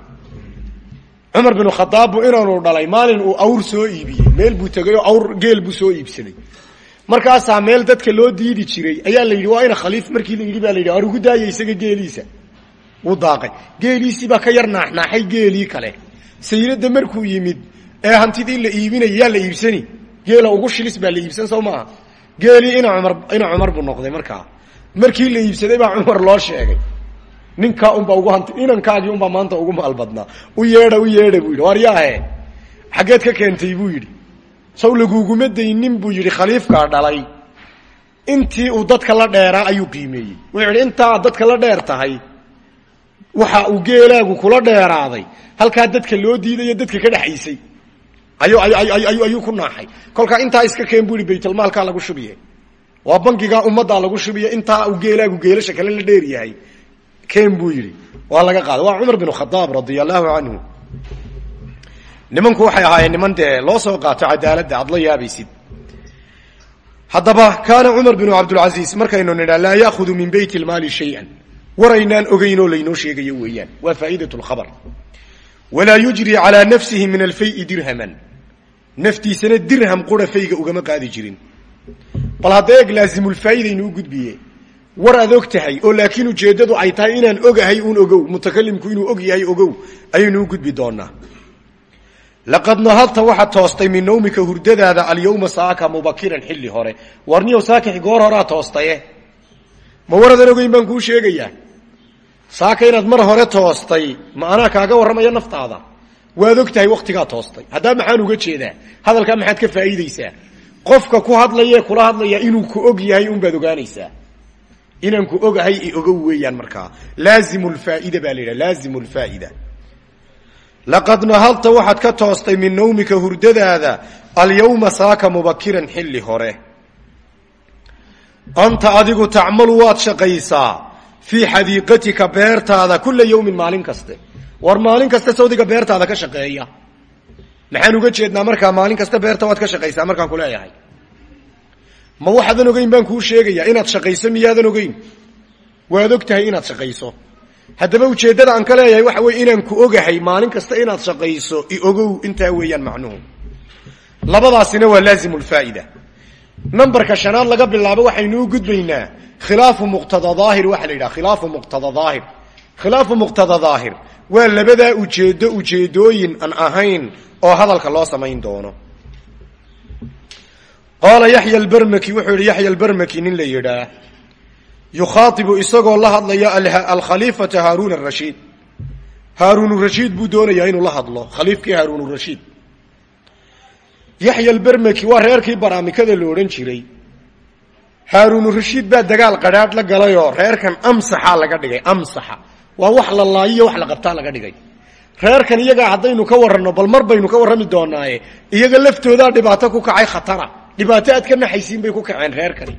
cumar binu khadaabbu inaanu dhalay. Maalin uu awr soo iibiyey. Meel buu tegay awr geel buu soo iibsaday markaasaa meel dadka loo diidi jiray ayaa la yidhi waa ina khaliif. Markii la yidhi baa la yidhi ar ugu daaya isaga geeliisa. Wuu daaqay. Geeliisii baa ka yar naaxnaaxay geelii kale. Sayladda markuu yimid ee hantidii la iibinaya yaa la iibsani. Geela ugu shilis baa la iibsan soo maaha. Ina cumar ina cumar buu noqday markaa. Markii la iibsaday baa cumar loo sheegay ninkaa unbaa ugu hanti inankaagii unbaa maanta ugu maal u yeedha u yeedha buu yidhi. War yaahe? Ka keentay buu yidhi. Saw laguguma daynin buu yidhi khaliifkaa dhalay. Intii uu dadka la dheeraa ayuu qiimeeyey. Wuxuu yidhi intaa dadka la dheer tahay waxa uu geelaagu kula dheeraaday. Halkaa dadka loo diidayo dadka ka dhexaysay ayu ayuu ku naaxay. Kolkaa intaa iska keen buu yihi baytalmaalkaa lagu shubiye. Waa bangigaa ummaddaa lagu shubiye intaa uu geelaagu geelasha kale la dheer keen buu yidhi. Waa laga qaaday. Waa cumar bin khadaab radia allahu canhu nimanku waxay ahaayeen niman dee loo soo qaato cadaaladda aad la yaabaysid. Haddaba kaana cumar binu cabdilcasiis markaynu nidhaa laa ya'hudu min bayt ilmaali shay-an. Waraynaan ogeynoo laynoo sheegayo weeyaan. Waa faa'idat lkhabar walaa yujri calaa nafsihi min alfayi dirhaman. Naftiisana dirham qura fayga ugama qaadi jirin. Bal hadda eeg laazimulfaa'idaynu u gudbiye war aad og oo laakiin ujeeddadu ay tahay inaan ogahay uun ogow mutakalimku inuu og yahay ogow ayaynu u gudbi doonaa laqad nahadta waxaad toostay min nawmika hurdadaada alyawma saaka mubakiran xilli hore. Warniyow saakix goor horaa toostaye. Ma waradan ogeyn baan kuu sheegayaa. Saaka inaad mar hore toostay ma anaa kaaga warramaya naftaada. Waad og tahay toostay. Haddaa maxaan uga jeedaa? Hadalkaa maxaad ka faa'iidaysaa. Qofka ku hadlaye kula hadlaya inuu ku og yahay unbaad ogaanaysaa inaan ku ogahay i ogow weeyaan markaa laazimu lfaa'ida baa la yidhaha laazimu lfaa'ida laqad nahadta waxaad ka toostay min nawmika hurdadaada alyawma saaka mubakiran xilli hore. Anta adigu tacmalu waad shaqaysaa fii xadiiqatika beertaada kula yawmin maalin kaste. War maalin kaste sawdiga beertaada ka shaqeeya. Maxaan uga jeednaa markaa maalin kasta beerta waad ka shaqaysaa markaan ku leeyahay ma waxaadan ogeyn baan kuu sheegayaa inaad shaqayso miyaadan ogeyn? Waad og tahay inaad shaqayso. Haddaba ujeeddada aan ka leeyahay waxa weye inaan ku ogahay maalin kasta inaad shaqayso i ogow intaa weeyaan macnuhu labadaasina waa laazimu lfaa'ida numberka shanaad laga bilaabo waxaynu u gudbaynaa. Khilaafu muqtada daahir waxaa la yidhaha khilaafu muqtada daahir. Khilaafu muqtada daahir waa labadaa ujeedo ujeedooyin aan ahayn oo hadalka loo samayn doono qaala yaxya albarmaki wuxuu yidhi yaxya albarmaki nin la yidhaah yukhaatibu isagoo la hadlaya alkhaliifata haaruun arashiid haaruun rashiid buu doonayaa inuu la hadlo khaliifkii haaruun rashiid yaxya albermaki waa reerkii baraamikada la odhan jiray. Haaruun rashiid baa dagaal qadhaadh la galayoo reerkan amsaxa laga dhigay amsaxa. Waa wax la laayiyo wax la qabtaa laga dhigay. Reerkan iyagaa haddaynu ka warranno bal mar baynu ka warrami doonaaye iyaga laftoodaa dhibaato ku kacay khatara dhibaato aad ka naxaysiin bay ku kaceen reerkani.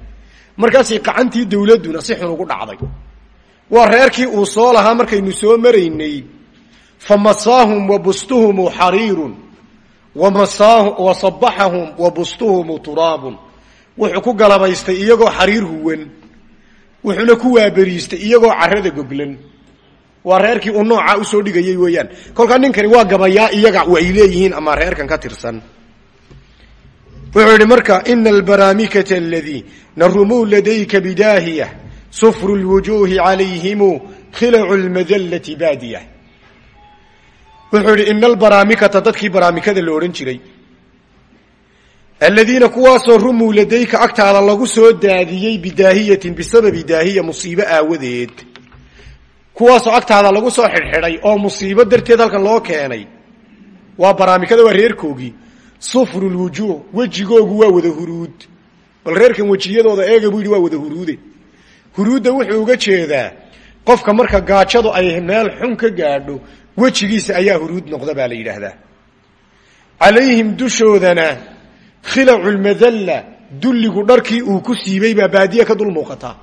Markaasay qacantii dawladduna si xun ugu dhacday. Waa reerkii uu soo lahaa markaynu soo maraynay. Fa masaahum wa bustuhumu xariirun. Wa sabaxahum wa turaabun. Wuxuu ku galabaystay iyagoo xariir huwan wuxuuna ku waaberiistay iyagoo carada goglan. Waa reerkii uu noocaa u soo dhigayay weeyaan. Kolkaa ninkani waa gabayaa iyaga ay leeyihiin ama reerkan ka tirsan wuxuu yidhi marka ina albaraamikata aladii narumuu ladayka bidaahiya sufru lwujuuhi calayhimu khilacu lmadallati baadiya wuxuu yidhi ina albaraamikata dadkii baraamikada la odhan jiray aladiina kuwaasoo rumuu ladayka agtaada lagu soo daadiyey bidaahiyatin bisababi daahiya musiibo aawadeed kuwaasoo agtaada lagu soo xidhxidhay oo musiibo darteed halkan loo keenay waa baraamikada waa sufru lwujuuh wejigoogu waa wada huruud. Bal reerkan wejiyadooda eega buu yidhi waa wada huruude. Huruudda wuxuu uga jeedaa qofka marka gaajadu ay meel xun ka gaadho wejigiisa ayaa huruud noqda baa la yidhaahdaa. Calayhim dushoodana khilacu lmadalla dulligu dharkii uu ku siibay baa baadiye ka dul muuqataa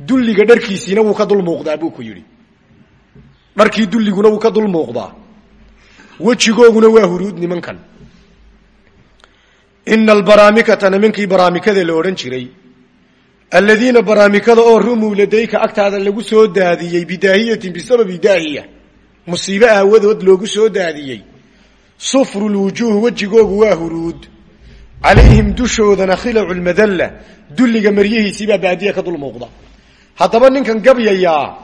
dulliga dharkiisiina wuu ka dul muuqdaa buu ku yidhi. Dharkii dulliguna wuu ka dul muuqdaa. Wejigooguna waa huruud nimankan ina albaraamikata nimankii baraamikada la odhan jiray aladiina baraamikada oo rumuu ladayka agtaada lagu soo daadiyey bidaahiyatin bisababi daahiya musiibo aawadood loogu soo daadiyey sufru lwujuuh wejigoogu waa huruud calayhim dushoodana khilacu lmadalla dulliga maryihiisiibaa baadiya ka dul muuqda haddaba ninkan gabyayaa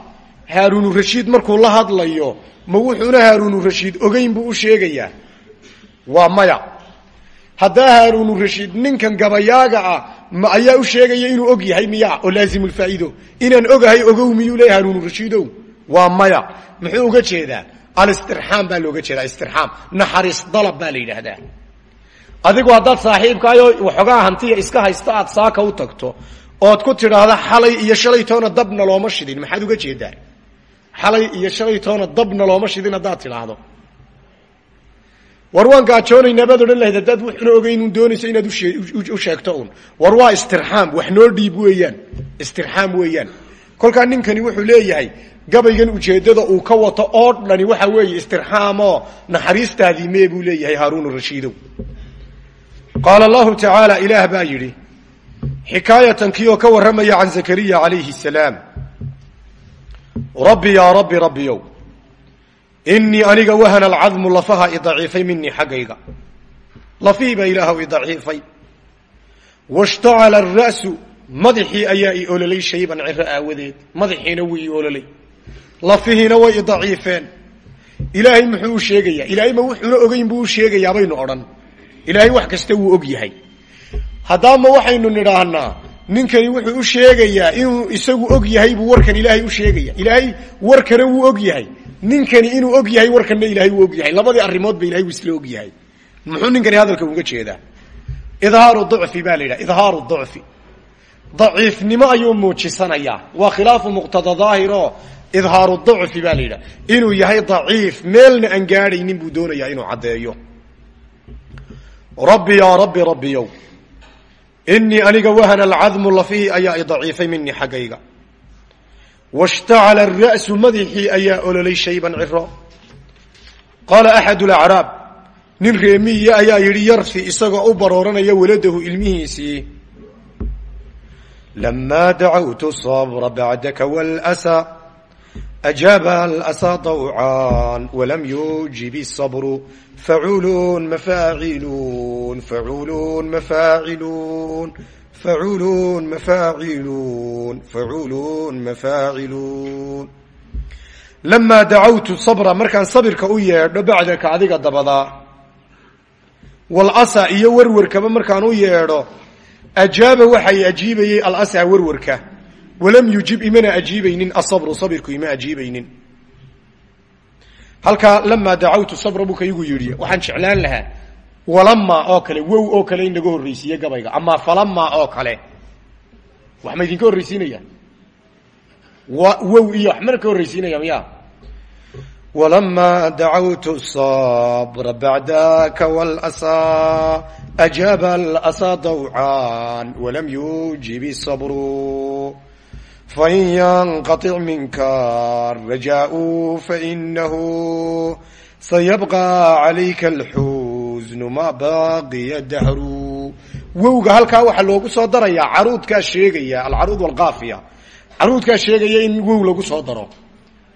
haaruunu rashiid markuu la hadlayo ma wuxuuna haaruunu rashiid ogeyn buu u sheegayaa waa maya haddaa haaruunu rashiid ninkan gabayaaga ah ma ayaa u sheegaya inuu og yahay miya oo laazimulfaa'ido inaan ogahay ogow miyuu leeya haaruunu rashiidow? Waa maya. Muxuu uga jeedaa? Alistirxaam baa looga jeedaa istirxaam. Naxariis dalab baa la yidhaahdaa. Adigu haddaad saaxiibkaayo waxoogaa hantiya iska haysta aad saaka u tagto ood ku tidhaahda xalay iyo shalay toona dabna looma shidin. Maxaad uga jeedaa? Xalay iyo shalay toona dabna looma shidin haddaad tidhaahdo war waan gaajoonaynaa baad odhan lahayd haddaad wuxuna ogeynun doonayso inaad u sheegto un war istirxaam wax noo dhiib weeyaan. Istirxaam weeyaan. Kolkaa ninkani wuxuu leeyahay gabaygan ujeeddada uu ka wato oo dhani waxa weeye istirxaamoo naxariistaadii mee buu leeyahay haaruun rashiidow. Qaala allahu tacaala ilaah baa yidhi xikaayatan kii ka warramaya can zakariya calayhi salaam. Rabbi yaa rabbi rabbiyow inii aniga wahana alcadmu lafaha i daciifay minii xaggayga. Lafihii baa ilaahw i daciifay. Washtacala ara'su madaxii ayaa i ololay shayban ciro aawadeed. Madaxiina wuu i ololay lafihiina way i daciifeen. Ilaahay muxuu u sheegayaa. Ilaahay ma wuxuuna ogeyn buu u sheegayaa baynu odhan. Ilaahay wax kasta wuu og yahay. Haddaama waxaynu nidhaahnaa ninkani wuxuu u sheegayaa inuu isagu og ninkani inuu og yahay warkanna ilaahay wuu og yahay. Labadii arrimoodba ilahay wuu isla og yahay. Muxuu ninkani hadalka uga jeedaa? Idhaaru ducfi baa la yidhaha idhaaru ducfi daciifnimo ayuu muujisanayaa. Waa khilaafu muqtada daahir idhaaru ducfi baa la inuu yahay daciif meelna aan gaadhaynin buu doonayaa inuu caddeeyo. Rabbi yaa rabbi rabbiyow inii aniga wahana alcadmu lafihii ayaa i daciifay minii xaggayga washtacala ara'su madaxii ayaa ololay shayban ciro qaala axad lacraab nin reemiya ayaa yidhi yarfi isagoo u barooranaya waladahu ilmihiisii lamaa dacawtu sabra bacdaka wlsa ajaaba alsaa dawcaan walam yuujib sabru facuulun mafaaciluun facuulun mafaaciluun facuulun mafaaciluun facuulun mafaaciluun lamaa dacawtu sabra markaan sabirka u yeedho bacdaka adiga dabadaa walasa iyo werwarkaba markaan u yeedho ajaaba waxay ajiibayey alasa werwarka walam yujib imana ajiibaynin asabru sabirku ima ajiibaynin halkaa lamaa dacawtu sabra buu ka igu yidhi waxaan jeclaan lahaa walama oo kale wow oo kale in laga horreysiiye gabayga ama falama oo kale. Wax ma idinka horreysiinaya wow iyo wax mana ka horreysiinaya miya walama dacawtu sabra bacdaka wlsa ajaaba alasa dawcaan walam yuujib sabru fain yanqaطic minka arajaau fainahu sayabqa calayka alxusnu ma baqiya dahru wowga halkaa waxaa loogu soo darayaa caruudkaa sheegaya alcaruud walqaafiya. Caruudkaa sheegaya in wow lagu soo daro.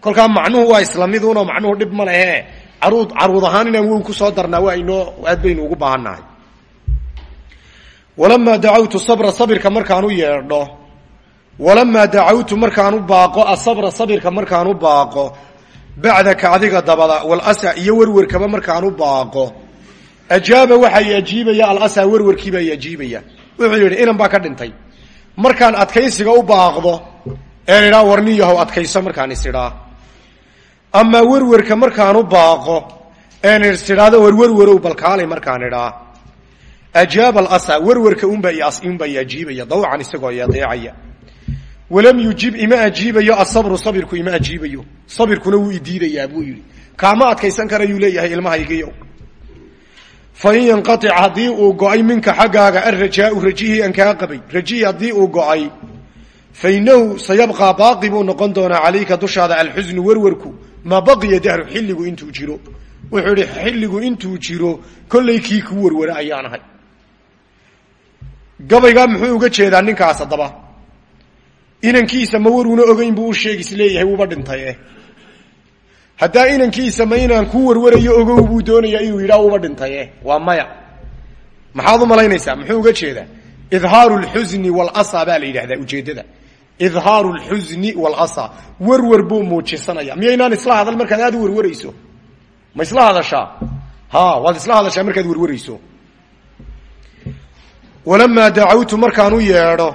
Kolkaa macnuhu waa isla miduno macnuhu dhib ma lehe caruud caruud ahaan inaan wow ku soo darnaa waa inoo aad baynu ugu baahannahay. Walamaa dacawtu sabra sabirka markaan u yeedho. Walamaa dacawtu markaan u baaqo asabra sabirka markaan u baaqo. Bacdaka adiga dabada walasa iyo werwarkaba markaan u baaqo ajaaba waxay ajiibaya alasa werwarkiibaa i ajiibaya. Wuxuu yidhi inan baa ka dhintay. Markaan adkaysiga u baaqdo een idhaa warni yahow adkayso markaan is idhaa. Amaa markaan u baaqo een is idhaado balkaalay markaan idhaa. Ajaaba alasa werwarka unbaa unbaa ajiibaya dawcan isagoo i adeecaya walam yujib ima ajiibayo asabru sabirku ima ajiibayo. Sabirkuna wuu idiidayaa buu yidhi. Kaama adkaysan karayuu leeyahay ilmahaygiyo fain yanqaic haddii uu go'ay minka xaggaaga alrajaau rajihii aan kaa qabay. Rajihii haddii uu go'ay fainahu sayabqaa baaqi buu noqon doonaa calayka dushaada alxusnu werwarku maa baqiya dahru xilligu intuu jiro? Wuxuu ihi xilligu intuu jiro kollay kii ku werwara ayaan ahay. Gabaygaa muxuu uga jeedaa ninkaas haddaba? Inankiisa ma waruuna ogeyn buu u sheeg dhintay eh haddaa inankiisa ma inaan ku warwarayo ogow buu doonayaa inuu yidhaa wuuba dhintay eh waa maya. Maxaad u malaynaysaa? Muxuu uga jeedaa? Idhaaru lxusni walasa baa la yidhahdaa ujeeddada. Idhaaru lxusni walasa werwer buu muujisanaya miyaynaan isla hadal markaad aad u warwarayso? Ma isla hadashaa? Ha waad isla hadashaa markaad warwarayso? Walamaa dacawtu markaan u yeedho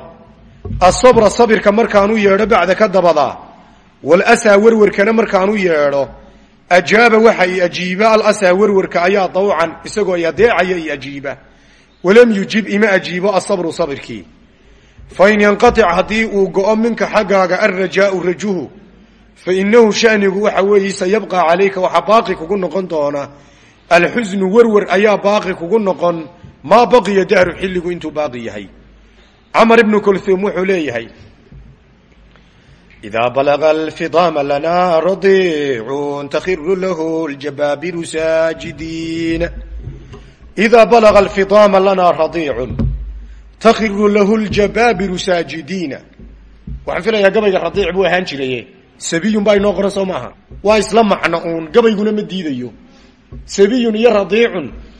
asabra sabirka markaan u yeedho bacda ka dabadaa walasaa werwarkana markaan u yeedho ajaaba waxa i ajiiba alasaa werwarka ayaa dawcan isagoo i adeecaya i ajiiba walam yujib ima ajiibo asabru sabirkii fain yanqaic haddii uu go-o minka xaggaaga alrajaau rajuhu fainahu shanigu waxa weeye sayabqa calayka waxaa baaqi kugu noqon doona alxusnu werwer ayaa baaqi kugu noqon maa baqiya dahru xilligu intuu baaqi yahay camar ibnu kulhuum wuxuu leeyahay idaa balaga alfidaama lanaa radiicun takhiru lahu ljabaabiru saajidiin idaa balaga alfidaama lanaa radiicun takhiru lahu ljabaabiru saajidiina waxaan filayaa gabayga radiic buu ahaan jiraye sabiyun baa inoo qoran soo maaha waa isla macno uun gabayguna ma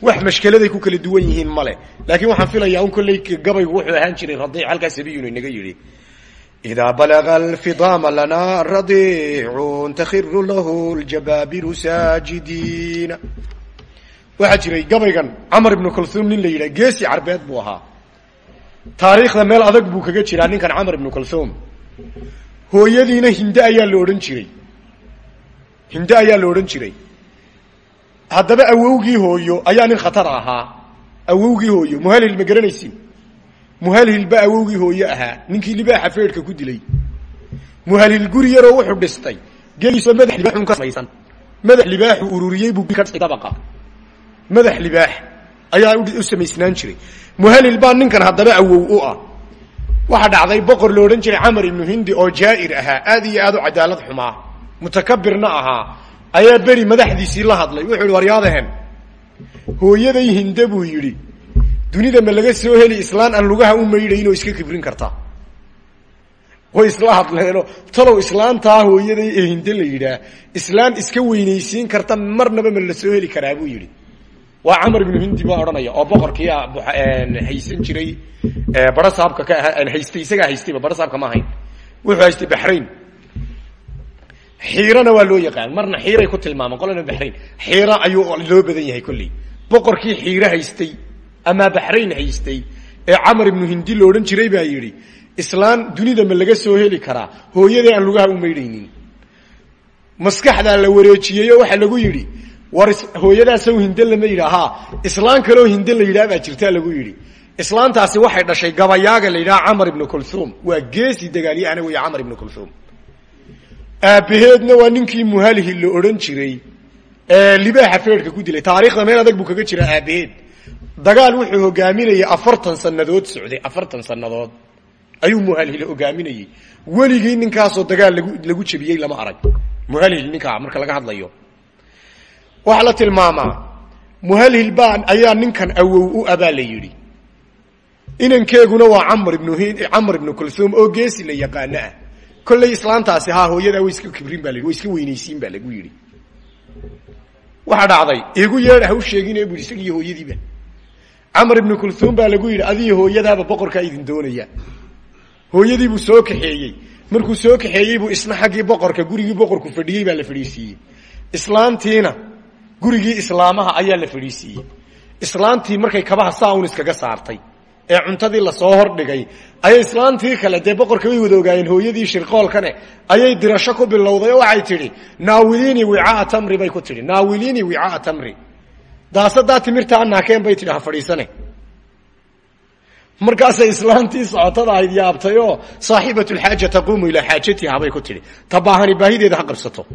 wax mashkeladay ku kala duwan yihiin male laakiin waxaan filayaa un kolley gabaygu wuxuu ahaan jiray radiic halkaa sabiyun inaga yidhi idaa balaga alfidaama lanaa radiicun takhiru lahu ljabaabiru saajidiina waxaa jiray gabaygan camar ibnu kulhuum nin la yidhah geesi carbeed buu ahaa taariikhda meel adag buu kaga jiraa ninkan camar ibnu kalthum hooyadiina hinde ayaa la odhan jiray hinde ayaa la odhan jiray haddaba awowgii hooyo ayaa nin khatar ahaa awowgii hooyo muhalhil ma garanaysin muhalhil ba awowgii hooyo ahaa ninkii libaaxa feedhka ku dilay. Muhalhil guri yaroo wuxuu dhistay. Geliisoo madax libaaxun ka samaysan. Madax libaaxu ururiyey buu dabaqa madax libaax ayaa u samaysnaan jiray. Muhalhil baa ninkan haddaba awow u ah. Waxaa dhacday boqor la odhan jiray camar ibnu hindi oo jaa'ir ahaa. Aad iyo aad u cadaalad xumaa. Mutakabirna ahaa ayaa beri madaxdiisii la hadlay. Wuxuu yihi waryaadahen hooyaday buu yidhi dunida ma laga soo heli islaan aan lugaha u maydhaynoo iska kibrin karta. Way isla hadleeno talow islaantaa hooyaday ee hinde la yidhaah islaan iska weynaysiin karta marnaba ma la soo heli karaa buu yidhi. Waa camar ibnu hindi baa odhanaya oo boqorkii haysan jiray bara saabka ka haystay isagaa haystayba bara saabka ma ahayn. Wuxuu haystay baxrayn xiirana waa loo yaqaan marna xiiray ku tilmaaman qolana baxrayn xiira ayuu loo badan yahay kolley. Boqorkii xiire haystay ama baxrayn haystay ee camar ibnu hindi la odhan jiray baa yidhi islaan dunida ma laga soo heli karaa. Hooyadii aan lugaha u maydhaynin. La wareejiyey oo lagu yidhi war hooyadaasow hinde lama yidha ha islaan kaleo hinde la yidhaha baa jirtaa lagu yidhi. Islaantaasi waxay dhashay gabayaaga la yidhaha camar ibnu kulthum. Waa geesi dagaalyahana wey camar ibnu kulthum. Aabbaheedna waa ninkii muhalhil la jiray ee libaaxa feedhka ku dilay. Taariikhda meel adag buu kaga jira aabbaheed dagaal wuxuu hogaaminayay afartan sanadood socday afartan sanadood ayuu muhalhil hogaaminayey weligii ninkaasoo dagaal lagu lagu jebiyey lama arag. Muhalhil ninkaa marka laga hadlayo. Waxaa la tilmaamaa muhalhil baa ayaa ninkan awow u abaa la yidhi. Inankeeguna waa camr ibnu camr ibnu kulthum oo geesi la yaqaano ah kollay islaantaasi haa hooyadaa way iska kibrin baa la way iska weynaysiin baa lagu yidhi. Waxaa dhacday igu yeedha ha u sheegine bu yidhi isagiiyo hooyadiiba camar ibnu kulthum baa lagu yidhi adiyo hooyadaaba boqorkaa idin doonaya. Hooyadii buu soo kaxeeyey. Markuu soo kaxeeyey buu isna xaggii boqorka gurigii boqorku fadhiyey baa la fadhiisiiyey. Islaantiina gurigii islaamaha ayaa la fadhiisiiyey. Islaantii markay kabaha saaun iskaga saartay ee cuntadii la soo hordhigay ayay islaantii kale dee boqorka way wada ogaayeen hooyadii shirqoolkane ayay dirasho ku bilowday oo waxay tidhi naawiliini wicaa tamri bay ku tidhi. Naawiliini wicaa tamri daasadaa timirtaa naakeen bay tidhi ha fadhiisane. Markaasay islaantii socotada ahayd yaabtay oo saaxibat lxaaja taquumu ilaa xaajatiha bay ku tidhi. Ta baahani baahideeda ha qabsato.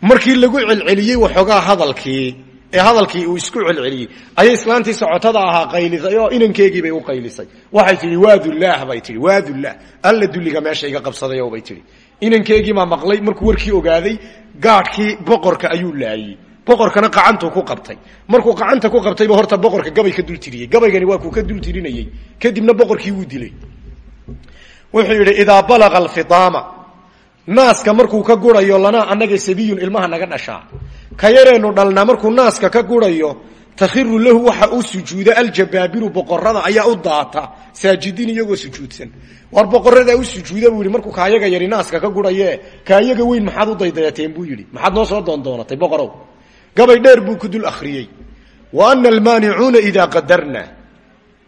Markii lagu celceliyey waxoogaa hadalkii ee hadalkii uu isku celceliyey ayay islaantii socotada ahaa qaylisay oo inankeegii bay u qaylisay. Waxay tihi waadullah bay tihi waadullah. Alla dulliga meesha iga qabsadayo bay tihi inankeegiibaa maqlay markuu warkii ogaaday gaadhkii boqorka ayuu laayey boqorkana qacantuu ku qabtay. Markuu qacanta ku qabtayba horta boqorka gabay dul tiriyey. Gabaygani waa kuu ka dul tirinayey. Kadibna boqorkii wuu dilay. Wuxuu yidhi idaa balaga alfidaama naaska markuu ka gurayo lanaa annaga sabiyun ilmaha naga dhashaa. Ka yareenu dhalnaa markuu naaska ka gurayo takhiru lahu waxa u sujuuda aljabaabiru boqorada ayaa u daata. Saajidiin iyagoo sujuudsan. War boqoradaa u sujuuda buu markuu kaayaga yari naaska ka guraye kaayaga weyn maxaad u daydayateen? Buu yidhi. Maxaad noo soo doondoonatay boqorow gabay dheer buu ku dul akhriyey. Wa ana almaanicuuna idaa qadarna.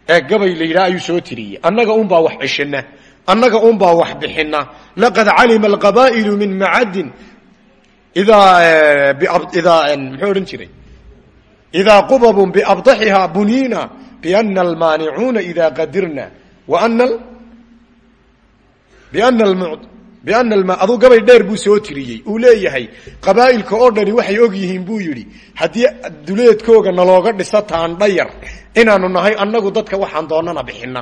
Ee gabay la yidhaha soo tiriyey annaga unbaa wax ceshana annaga unbaa wax bixina laqad calima alqabaa'ilu min macadin idaa idaa muxuu odhan jiray? Idaa qubabun biabdaxiha buniina biana almaanicuuna idaa qadirna. Wa ana biana aduu gabay dheer buu soo tiriyey. Uu leeyahay qabaa'ilka oo dhani waxay og yihiin buu yidhi haddii duleedkooga nalooga dhisa taandhayar inaanu nahay annagu dadka waxaan doonana bixina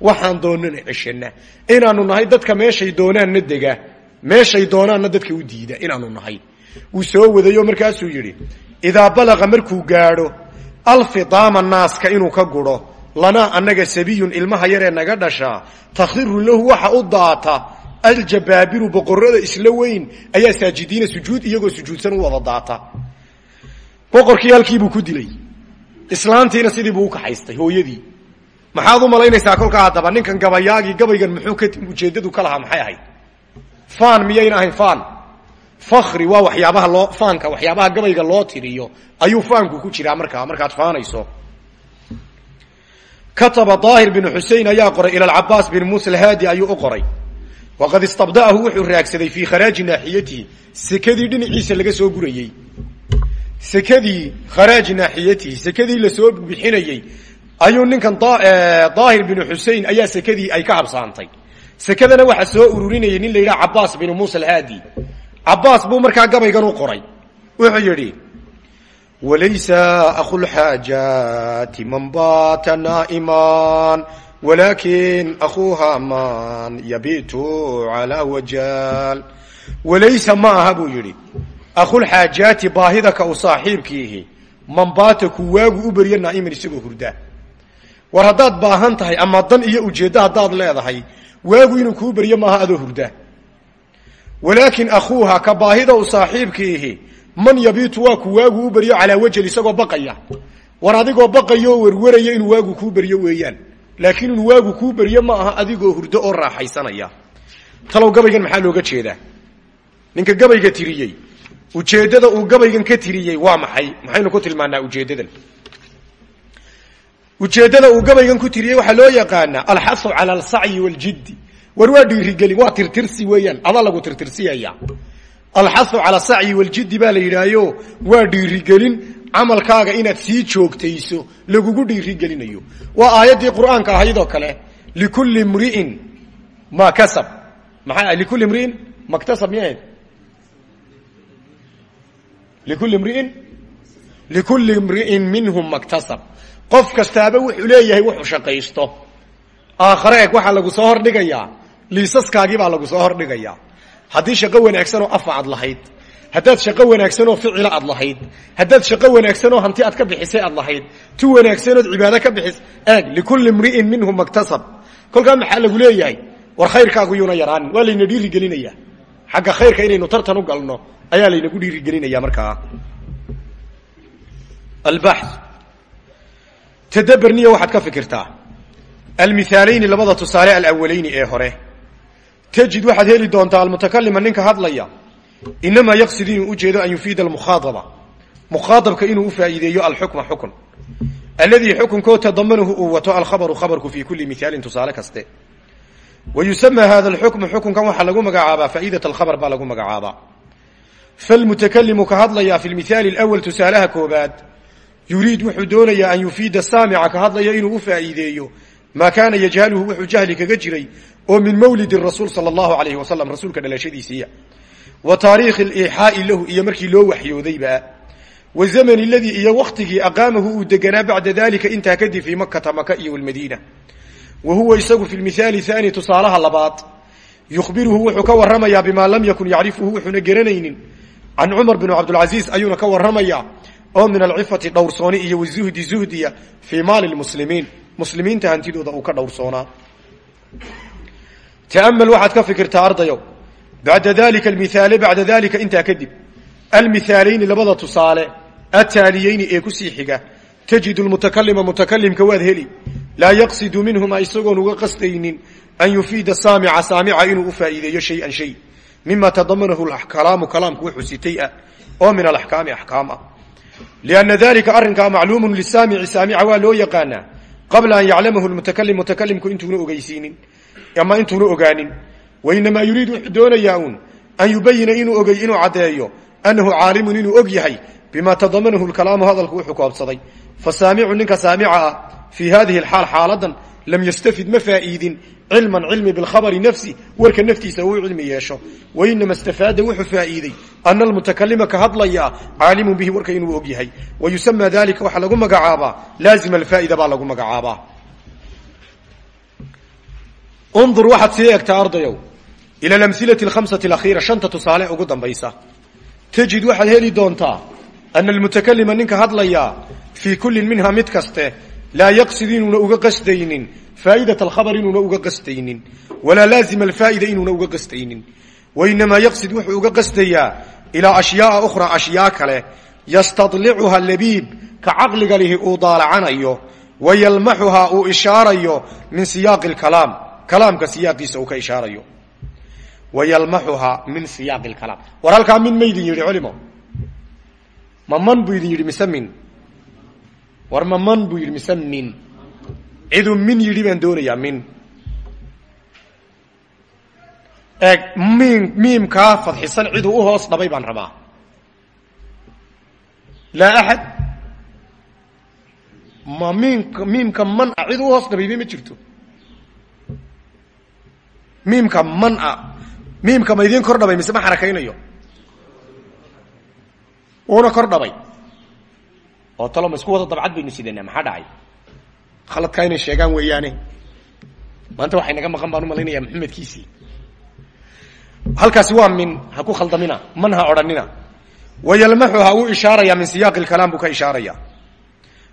waxaan doonana ceshana inaanu nahay dadka meeshay doonaanna dega. Meeshay doonaanna dadka u diida inaanu nahay. Wuu soo wadayo markaasuu yidhi idaa balaqa markuu gaadho alfidaama naaska inuu ka guro lanaa annaga sabiyun ilmaha yaree naga dhashaa takhiru lahu waxa u daata aljabaabiru boqorada isla weyn ayaa saajidiina sujuud iyagoo sujuudsan u wada daata. Boqorkii halkiibuu ku dilay. Islaantiina sidii buu ukaxaystay hooyadii. Maxaad u malaynaysaa kolkaa haddaba ninkan gabayaagii gabaygan muxuu ka ujeeddadu ka lahaa maxay ahayd? Faan miyayna ahayn faan. Fakri waa waxyaabaha loo faanka waxyaabaha gabayga loo tiriyo ayuu faanku ku jiraa markaa markaad faanayso. Kataba daahir binu xusein ayaa qoray ila alcabaas bin muusa alhaadi u waqad istabda'ahu wuxuu raagsaday fii kharaaji naaxiyatihi sekadii dhinaciisa laga soo gurayey sekadii kharaaji naaxiyatihi sekadii la soo bixinayey ayuu ninkan daahir binu xusein ayaa sekadii ay ka habsaantay sekadana waxaa soo ururinayay nin la yidhaha cabaas binu muusa alhaadi cabaas buu markaa gabaygan u qoray wuxuu yidhi walaysa akhulxaajaati man baata naa'iman walakin akuuha man yabitu calaa wajaal walaysa ma aha buu yidhi akhulxaajaati baahida ka u saaxiibkiihi man baata ku waagu u beryo naa'iman isagoo hurda war haddaad baahan tahay ama dan iyo ujeeddo haddaad leedahay waagu inuu kuu beryo maaha adoo hurda walaakin akhuuha ka baahida u saaxiibkiihi man yabiitu waa ku waagu u beryo calaa wajal isagoo baqaya war adigoo baqaya oo werwaraya inuu waagu kuu beryo weeyaan laakiin waagu kuu beryo ma aha adigoo hurdo oo raaxaysanaya. Talow gabaygan maxaa looga jeedaa? Ninka gabayga tiriyey ujeeddada uu gabaygan ka tiriyey waa maxay? Maxaynu ku tilmaanaa ujeeddadan? Ujeeddada uu gabaygan ku tiriyey waxaa loo yaqaanaa alxasu cala alsacyi waljiddi. War waa dhiirigelin waa tirtirsi weeyaan adaa lagu tirtirsiyaya. Alxasu cala sacyi waljiddi baa la yidhaayo waa dhiirigelin camalkaaga inaad sii joogtayso lagugu dhiirigelinayo. Waa aayaddii qur'aanka ahayd oo kale likulli mri'in ma kasab. Maxaa likulli mri'in maktasab miya ahayd likulli mri'in likulli mri'in minhum maktasab qof kastaaba wuxuu leeyahay wuxuu shaqaysto. Aakhare eg waxaa lagu soo hordhigayaa. Liisaskaagii baa lagu soo hordhigayaa. Haddii shaqo wanaagsanoo afa aad lahayd haddaad shaqo wanaagsanoo ficila aad lahayd. Haddaad shaqo wanaagsanoo hanti aad ka bixisay aad lahayd. Tu wanaagsanood cibaado ka bixis. Eeg likulli mri'in minhum maktasab. Kolkaa maxaa lagu leeyahay? War khayrkaagu yuuna yaraanin waa layna dhiirigelinaya xagga khayrka inaynu tartan u galno ayaa laynagu dhiirigelinaya markaa. Albax tadaberniya waxaad ka fikirtaa. Almihaalayni labada tusaale alawalayni ee hore. Tajid waxaad heli doontaa almutakalima ninka hadlaya inamaa yaqsid inuu ujeedo an yufiida almukhaadaba mukhaadabka inuu ufaa'iideeyo alxukma xukun alladii xukunkoo tadamanahu uu wato alkhabaru khabarku fii kulli mihaalin tusaale kaste wa yusamaa hada alxukmu xukunkan waxaa lagu magacaabaa faa'iidat alkhabar baa lagu magacaabaa falmutakalimu ka hadlaya fi lmithaali alawal tusaalaha koobaad yuriid wuxuu doonayaa an yufiida saamica ka hadlaya inuu u faa'iideeyo maa kaana yajhaluhu wuxuu jahli kaga jiray oo min mawlidi rasuul sala allahu alayhi wasalam rasuulka dhalashadiisiiya wa taariikhi liixaa'i lahu iyo markii loo waxyoodayba wa zamani ladii iyo waktigii aqaamahu uu deganaa bacda dalika intaa kadib fii makata maka iyo walmadiina wa huwa isagu fi lmithaali haani tusaalaha labaad. Yukhbiruhu wuxuu ka waramayaa bimaa lam yakun yacrifuhu wuxuuna garanaynin can cumar bn cabdilcasiis ayuuna ka waramayaa oo min alcifati dhowrsooni iyo wazuhdi zuhdiya fii maali lmuslimiin muslimiinta hantidooda uu ka dhowrsoonaa. Ta'amal waxaad ka fikirtaa bacda dalika almithaale bacda dalika intaa kadib almithaalayni labada tusaale ataaliyeyni ee ku sii xiga tajidu lmutakalima mutakalimka waad heli laa yaqsidu minhuma isagoon uga qasdaynin an yufiida saamica saamica inuu u faa'iideeyo shay-an shay mima tadamanahu kalaamu kalaamku wuxuu sitay ah oo min alaxkaami axkaam ah lianna dalika arrinkaa macluumun lisaamici saamica waa loo yaqaanaa qabla an yaclamahu lmutakalim mutakalimku intuuna ogeysiinin ama intuuna ogaanin wainamaa yuriid wuxuu doonayaa uun an yubayina inuu ogey inuu caddeeyo annahu caalimun inuu og yahay bima tadamanahu lkalaamu hadalku wuxuu koobsaday fasaamicu ninka saamica ah fii hadihi alxaal xaaladan lam yastafid ma faa'iidin cilman cilmi bilkhabari nafsi warka naftiisa uu cilmi yeesho wainama istafaada wuxuu faa'iidey ana almutakalima ka hadlaya caalimun bihi warka inuu og yahay wa yusamaa dalika waxaa lagu magacaabaa laazima alfaa'ida baa lagu magacaabaa undur waxaad sii eegtaa ardayow ila alamhilati alkhamsati alakhiira shanta tusaale ugu dambaysa tajid waxaad heli doontaa ana almutakalima ninka hadlaya fii kullin minha mid kaste laa yaqsid inuuna uga qasdaynin faa'idat alkhabar inuuna uga qasdaynin walaa laazima alfaa'ida inuuna uga qasdaynin wainamaa yaqsid wuxuu uga qasdayaa ilaa ashyaaa ukhraa ashyaa kale yastadlicuha labiib ka caqliga lihi uu daalacanayo wa yalmaxuhaa uu ishaarayo min siyaaqi alkalaam kalaamka siyaaqiisa uu ka ishaarayo. Wa yalmaxuhaa min siyaaqi alkalaam. War halkaa min ma idin yidhi culimo? Ma man buu idin yidhi mise min? War ma man buu yidhi mise min? Ciduu min yidhi baan doonayaa min. Eeg miim miimkaa fadxisan ciduu u hoos dhabay baan rabaa. Laa axad. Ma miimka miimka man a cid u hoos dhabayba ma jirto miimka man a miimka ma idiin kor dhabay mise ma xarakaynayo? Uuna kor dhabay. Oo talo ma isku wada dabcad baynu sidanaa maxaa dhacay? Khaladkaa inay sheegaan weeyaane. Maanta waxay naga maqan baan u malaynayaa maxamedkiisii. Halkaasi waa min ha ku khaldamina man ha odhanina. Wayalmaxu ha uu ishaaraya min siyaaqi lkalaam buu ka ishaaraya.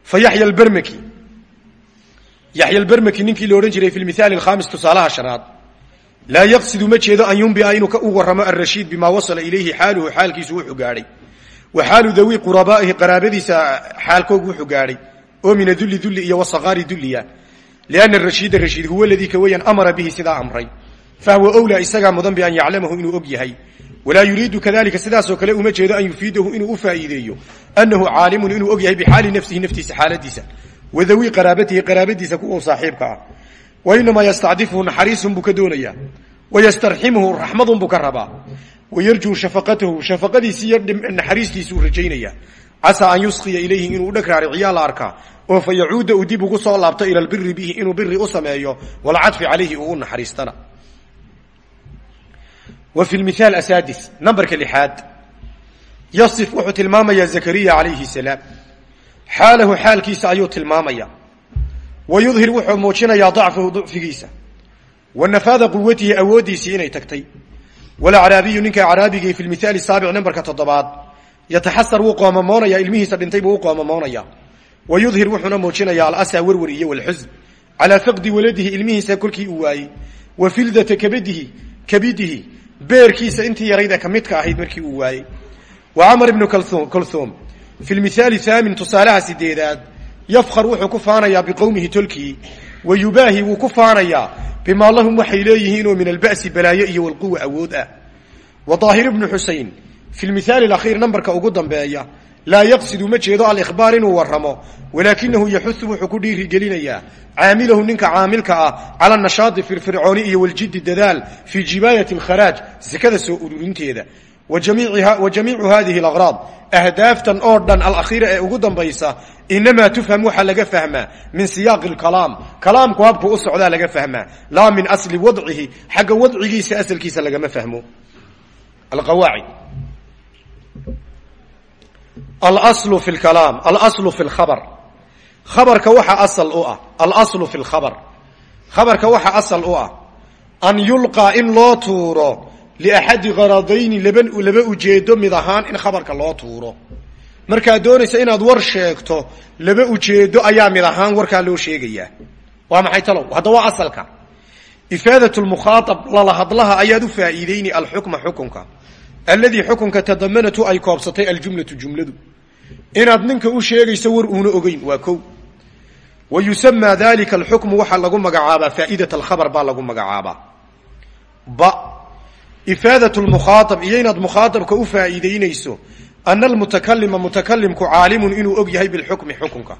Fa yaxya albermaki yaxya albermaki ninkii la odhan jiray fi lmithaali alkhamis tusaalaha shanaad laa yaqsidu ma jeedo an yumbia inuu u warramo alrashiid bima wasala ilayhi xaaluhu xaalkiisu wuxuu gaadhay. Wa xaalu dawi qurabaa'ihi qaraabadiisa xaalkoogu wuxuu gaadhay. Oo min adulli dulli iyo wasakaari dulliya. Lianna arashiida rashiid huwa aladii ka weyan amara bihi sidaa amray. Fahwa wlaa isagaa mudan bian yaclamahu inuu og yahay. Walaa yuriidu kadalika sidaasoo kale uma jeedo an yufiidahu inuu u faa'iideeyo. Annahu caalimun inuu og yahay bixaali nafsihi naftiisa xaaladiisa. Wadawi qaraabatihi qaraabadiisa kuwa saxiibka ah wa inamaa yastacdifuhu naxariisun buu ka doonayaa wayastarximuhu raxmadun buu ka rabaa wayarjuu shafaqatahu shafaqadiisi naxariistiisuu rajaynaya casaa an yusqiya ilayhi inuu dheg raariciyaa la arkaa oo fa uu dib ugu soo laabto ila lbiri bihi inuu biri u sameeyo walcadfi calayhi uu u naxariistana wa fi lmithaal asaadis nambarka lixaad yasif wuxuu tilmaamayaa zakariya calayhi salaam xaalahu xaalkiisa ayuu tilmaamaya wa yudhir wuxuu muujinayaa dacfahu ducfigiisa wa nafaada quwatihi awooddiisii inay tagtay walacraabiyu ninka acraabigii fi lmithaali saabic nambarka toddobaad yataxasar wuu qoomamoonaya ilmihiisa dhintay buu u qoomamoonaya wa yudhir wuxuuna muujinayaa alasaa werwer iyo walxusn calaa faqdi waladihi ilmihiisa kolkii uu waayey wa fildata kabadihi kabidihi beerkiisa intii yarayda ka midka ahayd markii uu waayey wa camar ibnu kulthum fi lmithaali haamin tusaalaha sideedaad yafkar wuxuu ku faanayaa biqowmihi tolkii wa yubaahi wuu ku faanayaa bimaa lahum waxay leeyihiinoo min alba'si balaayo iyo walquwa awood ah. Wa daahir ibnu xusein fi lmithaali alakhiir nambarka ugu dambeeya laa yaqsidu ma jeedo alikhbaar inuu warramo walaakinahu yaxusu wuxuu ku dhiirigelinayaa caamilahu ninka caamilka ah cala nashaadi firfircooni iyo waljiddi dadaal fii jibaayati alkharaaj sekada soo ururinteeda wa jamiicu hadihi alaqraad ahdaaftan oo dhan alakhiira ee ugu dambaysa inamaa tufham waxaa laga fahmaa min siyaaqi alkalaam kalaamku habku u socdaa laga fahmaa laa min asli wadcihi xagga wadcigiisa asalkiisa lagama fahmo alqawaacid alaslu fi lkalaam alaslu fi lkhabar khabarka waxa asal u ah alaslu fi lkhabar khabarka waxa asal u ah an yulqaa in loo tuuro liaxadi qaradayni laba laba ujeedo mid ahaan in khabarka loo tuuro. Markaad doonaysa inaad war sheegto laba ujeedo ayaa mid ahaan warkaa loo sheegayaa. Waa maxay talow? Hadda waa asalka. Ifaadat lmukhaaab lala hadlaha ayaad u faa'iideyni alxukma xukunka. Alladii xukunka tadamanatu ay koobsatay aljumlatu jumladu. Inaad ninka u sheegayso war uuna ogeyn waa ko wa yusamaa dalika alxukmu waxaa lagu magacaabaa faa'idat alkhabar baa lagu magacaabaa. Ba ifaadat lmukhaaab iyo inaad mukhaaabka u faa'iideynayso ana almutakalima mutakalimku caalimun inuu og yahay bilxukmi xukunka.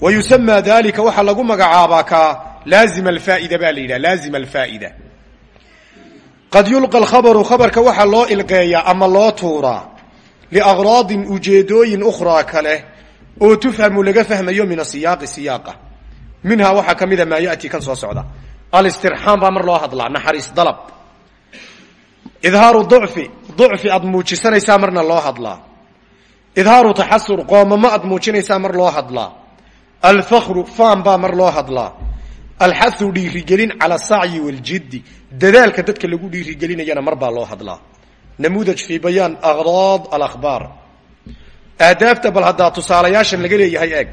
Wa yusamaa dalika waxaa lagu magacaabaa kaa laazima alfaa'ida baa la yidhaha laazima alfaa'ida. Qad yulqa alkhabaru khabarka waxaa loo ilqeeyaa ama loo tuuraa liaghraadin ujeedooyin ukhraa kale oo tufhamu laga fahmayo min asiyaaqi siyaaqa. Minhaa waxaa ka mida maa ya'ti kan soo socda. Alistirxaam baa mar loo hadlaa naxariis dalab idhaaru ducfi ducfi aad muujisanaysaa marna loo hadlaa. Idhaaru taxasur qoomamo aad muujinaysaa mar loo hadlaa. Alfakru faan baa mar loo hadlaa. Alxahu dhiirigelin cala asacyi waljiddi dadaalka dadka lagu dhiirigelinayana mar baa loo hadlaa. Namuudaj fii bayaan aghraad alakhbaar. Aadaafta bal haddaa tusaalayaashan laga leeyahay eeg.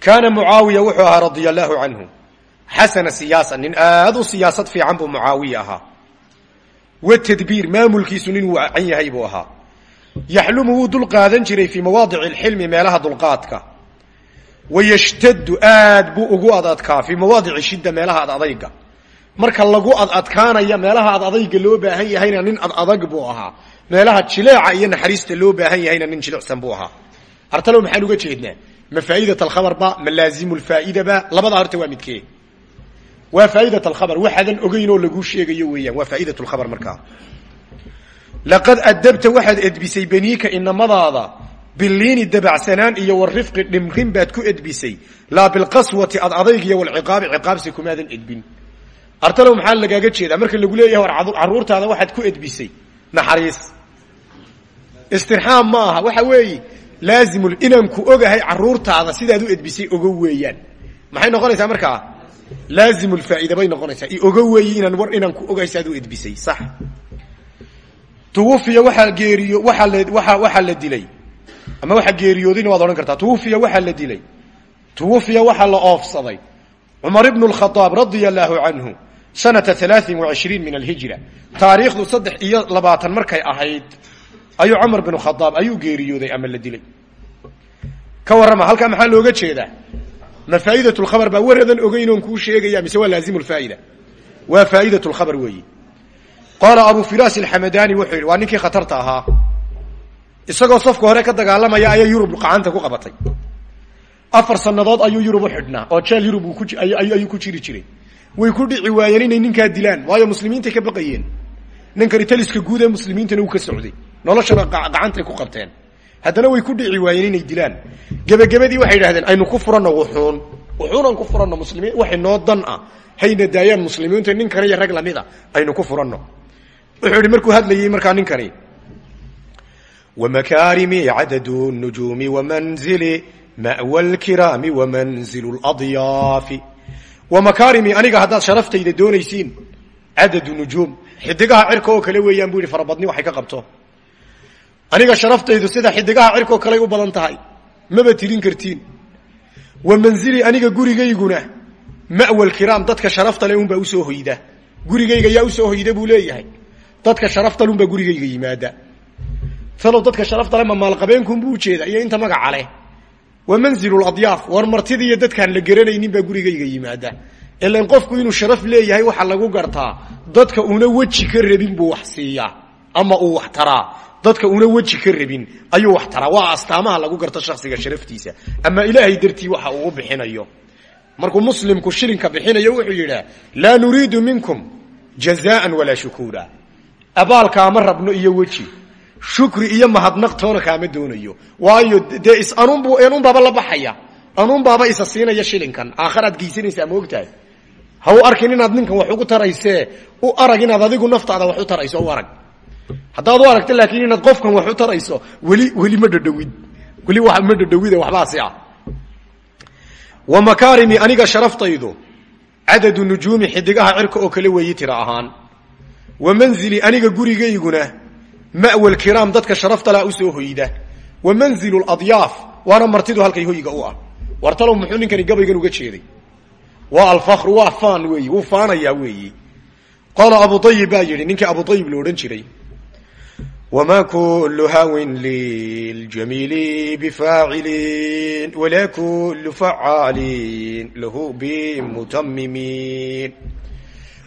Kaana mucaawiya wuxuu ahaa radia allaahu canhu. Xasana siyaasa nin aad u siyaasad fiican buu ahaa watadbiir maamulkiisu nin wacan yahay buu ahaa. Yaxlumu wuu dul qaadan jiray fii mawaadici alxilmi meelaha dulqaadka. Wayashtadu aad buu ugu adadkaa fii mawaadici shidda meelaha ad adayga. Marka lagu ad adkaanaya meelaha ad adayga loo baahan yahayna nin ad adag buu ahaa. Meelaha jileeca iyo naxariista loo baahan yahayna nin jilicsan buu ahaa. Artalow maxaan uga jeednaa? Ma faa'idat alkhabar ba ma laazimu lfaa'ida ba? Labadaa horta waa midkee waa faa'idat alkhabar. Waxaadan ogeyn oo laguu sheegayo weeyaan. Waa faa'idat lkhabar markaa. Laqad adabta waxaad edbisay baniika inamadaada biliini dabacsanaan iyo warifqi dhimrin baad ku edbisay. Laa bilqaswati ad adayg iyo walciqaabi ciqaabsi kumaadan edbin. Artalow maxaa lagaaga jeedaa? Marka lagu leeyahay war carruurtaada waxaad ku edbisay. Naxariis. Istirxaam ma aha. Waxa weeye laazimul inaan ku ogahay carruurtaada sidaad u edbisay ogo weeyaan. Maxay noqonaysaa markaa laazimulfaa'ida bay noqonaysaa i ogo weeye inaan war inaan ku ogahay sidaad u edbisay sax tuwufiya waxaa geeriyo waaa la waa waxaa la dilay ama waxaa geeriyoodayna waad odhan kartaa tuwufiya waxaa la dilay tuwufiya waxaa la oofsaday cumar ibnu lkhadaab radia allaahu canhu sanata alaain waishriin min alhijra taariikhdu saddex iyo labaatan markay ahayd ayuu cumar binu khadaab ayuu geeriyooday ama la dilay ka warrama halkaa maxaa looga jeedaa ma faa'idat lkhabar baa waradan ogeyn oon kuu sheegaya mise waa laazimu lfaa'ida waa faa'idat lkhabar weeyi. Qaala abu firas alxamadani wuxuu yidhi waa ninkii khatarta ahaa. Isagoo safka hore ka dagaalamaya ayaa yurub qacanta ku qabatay. Afar sannadood ayuu yurub u xidhnaa oo jeel yurub ayuu ku jiri jiray. Way ku dhici waayeen inay ninkaa dilaan waayo muslimiintay ka baqayeen. Ninkani taliska guud ee muslimiintana uu ka socday. Noloshaba gacantay ku qabteen haddana way ku dhici waayeen inay dilaan gebagabadii waxay idhahdeen aynu ku furanno wuxuun. Wuxuunan ku furanno muslimiin waxay noo dan ah. Hayna daayaan muslimiintu ninkani iyo rag lamida aynu ku furanno. Wuxuu yihi markuu hadlayey markaa ninkani wamakaarimi cadadu nujuumi wamanzili ma'wa lkiraami wamanzilu ladiyaafi wamakaarimi aniga haddaad sharaftayda doonaysiin cadadu nujuum xidigaha cirka oo kale weeyaan bu yihi farabadni waxay ka qabto aniga sharaftaydu sida xidigaha cirka oo kaley u badan tahay. Maba tirin kartiin. Wa manzili aniga gurigayguna ma'wa lkiraam dadka sharafta le unbaa u soo hoyda. Gurigayga yaa u soo hoyda buu leeyahay. Dadka sharafta unbaa gurigayga yimaada. Talow dadka sharafta le ma maalqabeenkunbuu ujeeda iyo inta magaca leh. Wa manzilu ladyaaf war martida iyo la garanaynin baa gurigayga yimaada. Ilan qofku inuu sharaf leeyahay waxaa lagu gartaa dadka una weji ka rabin buu wax siiyaa ama uu wax taraa dadka una weji ka rabin ayuu wax taraa waa astaamaha lagu garto shaksiga sharaftiisa ama ilaahay dartii waxa uu u bixinayo. Markuu muslimku shilinka bixinayo wuxuu yidhaa laa nuriidu minkum jazaan walaa shukuura abaalkaama rabno iyo weji shukri iyo mahadnaq toona kaama doonayo. Waayo dee is anunbu anunbaaba la baxaya. Anunbaaba isa siinaya shilinkan. Aakharaad geysanaysaa ma ogtahay? Ha arkin inaad ninkan wax ugu taraysee u arag inaad adigu naftaada wax u tarayso arag haddaad u aragto laakiin inaad qofkan wax u tarayso weli weli ma dhadhowid weli wa ma dhadhowide waxbaasi ah wa makaarimi aniga sharaftaydu cadadu nujuumi xidigaha cirka oo kale weeyi tira ahaan. Wa manzili aniga gurigayguna ma'wa lkiraam dadka sharafta laa u soo hoyda. Wa manzilu ladyaaf waana martidu halkay hoyga u ah. War talow muxuu ninkani gabaygan uga jeeday? Waa alfakru waa faan weeyi wuu faanayaa weeyi. Qaala abu ayib baa yidhi abu ayib lo jiray wma kulu hawin liljamiili bifaaciliin wala kulu facaalin lahu bimutamimiin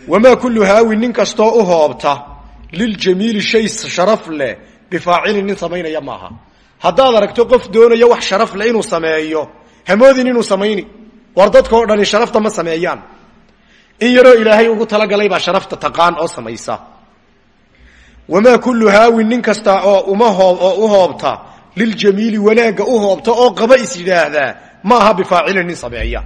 wamaa kulu haawin nin kastoo u hoobta liljamiili shay sharaf leh bifaacilin nin samaynaya maaha haddaad aragto qof doonaya wax sharaf leh inuu sameeyo hamoodin inuu samayni war dadka oo dhani sharafta ma sameeyaan in yaroo ilaahay ugu talagalay baa sharafta taqaan oo samaysa wamaa kullu haawin nin kasta oo uma hoob oo u hoobta liljamiili wanaagga u hoobta oo qaba is yidhaahdaa ma aha bifaacilin nin sameeya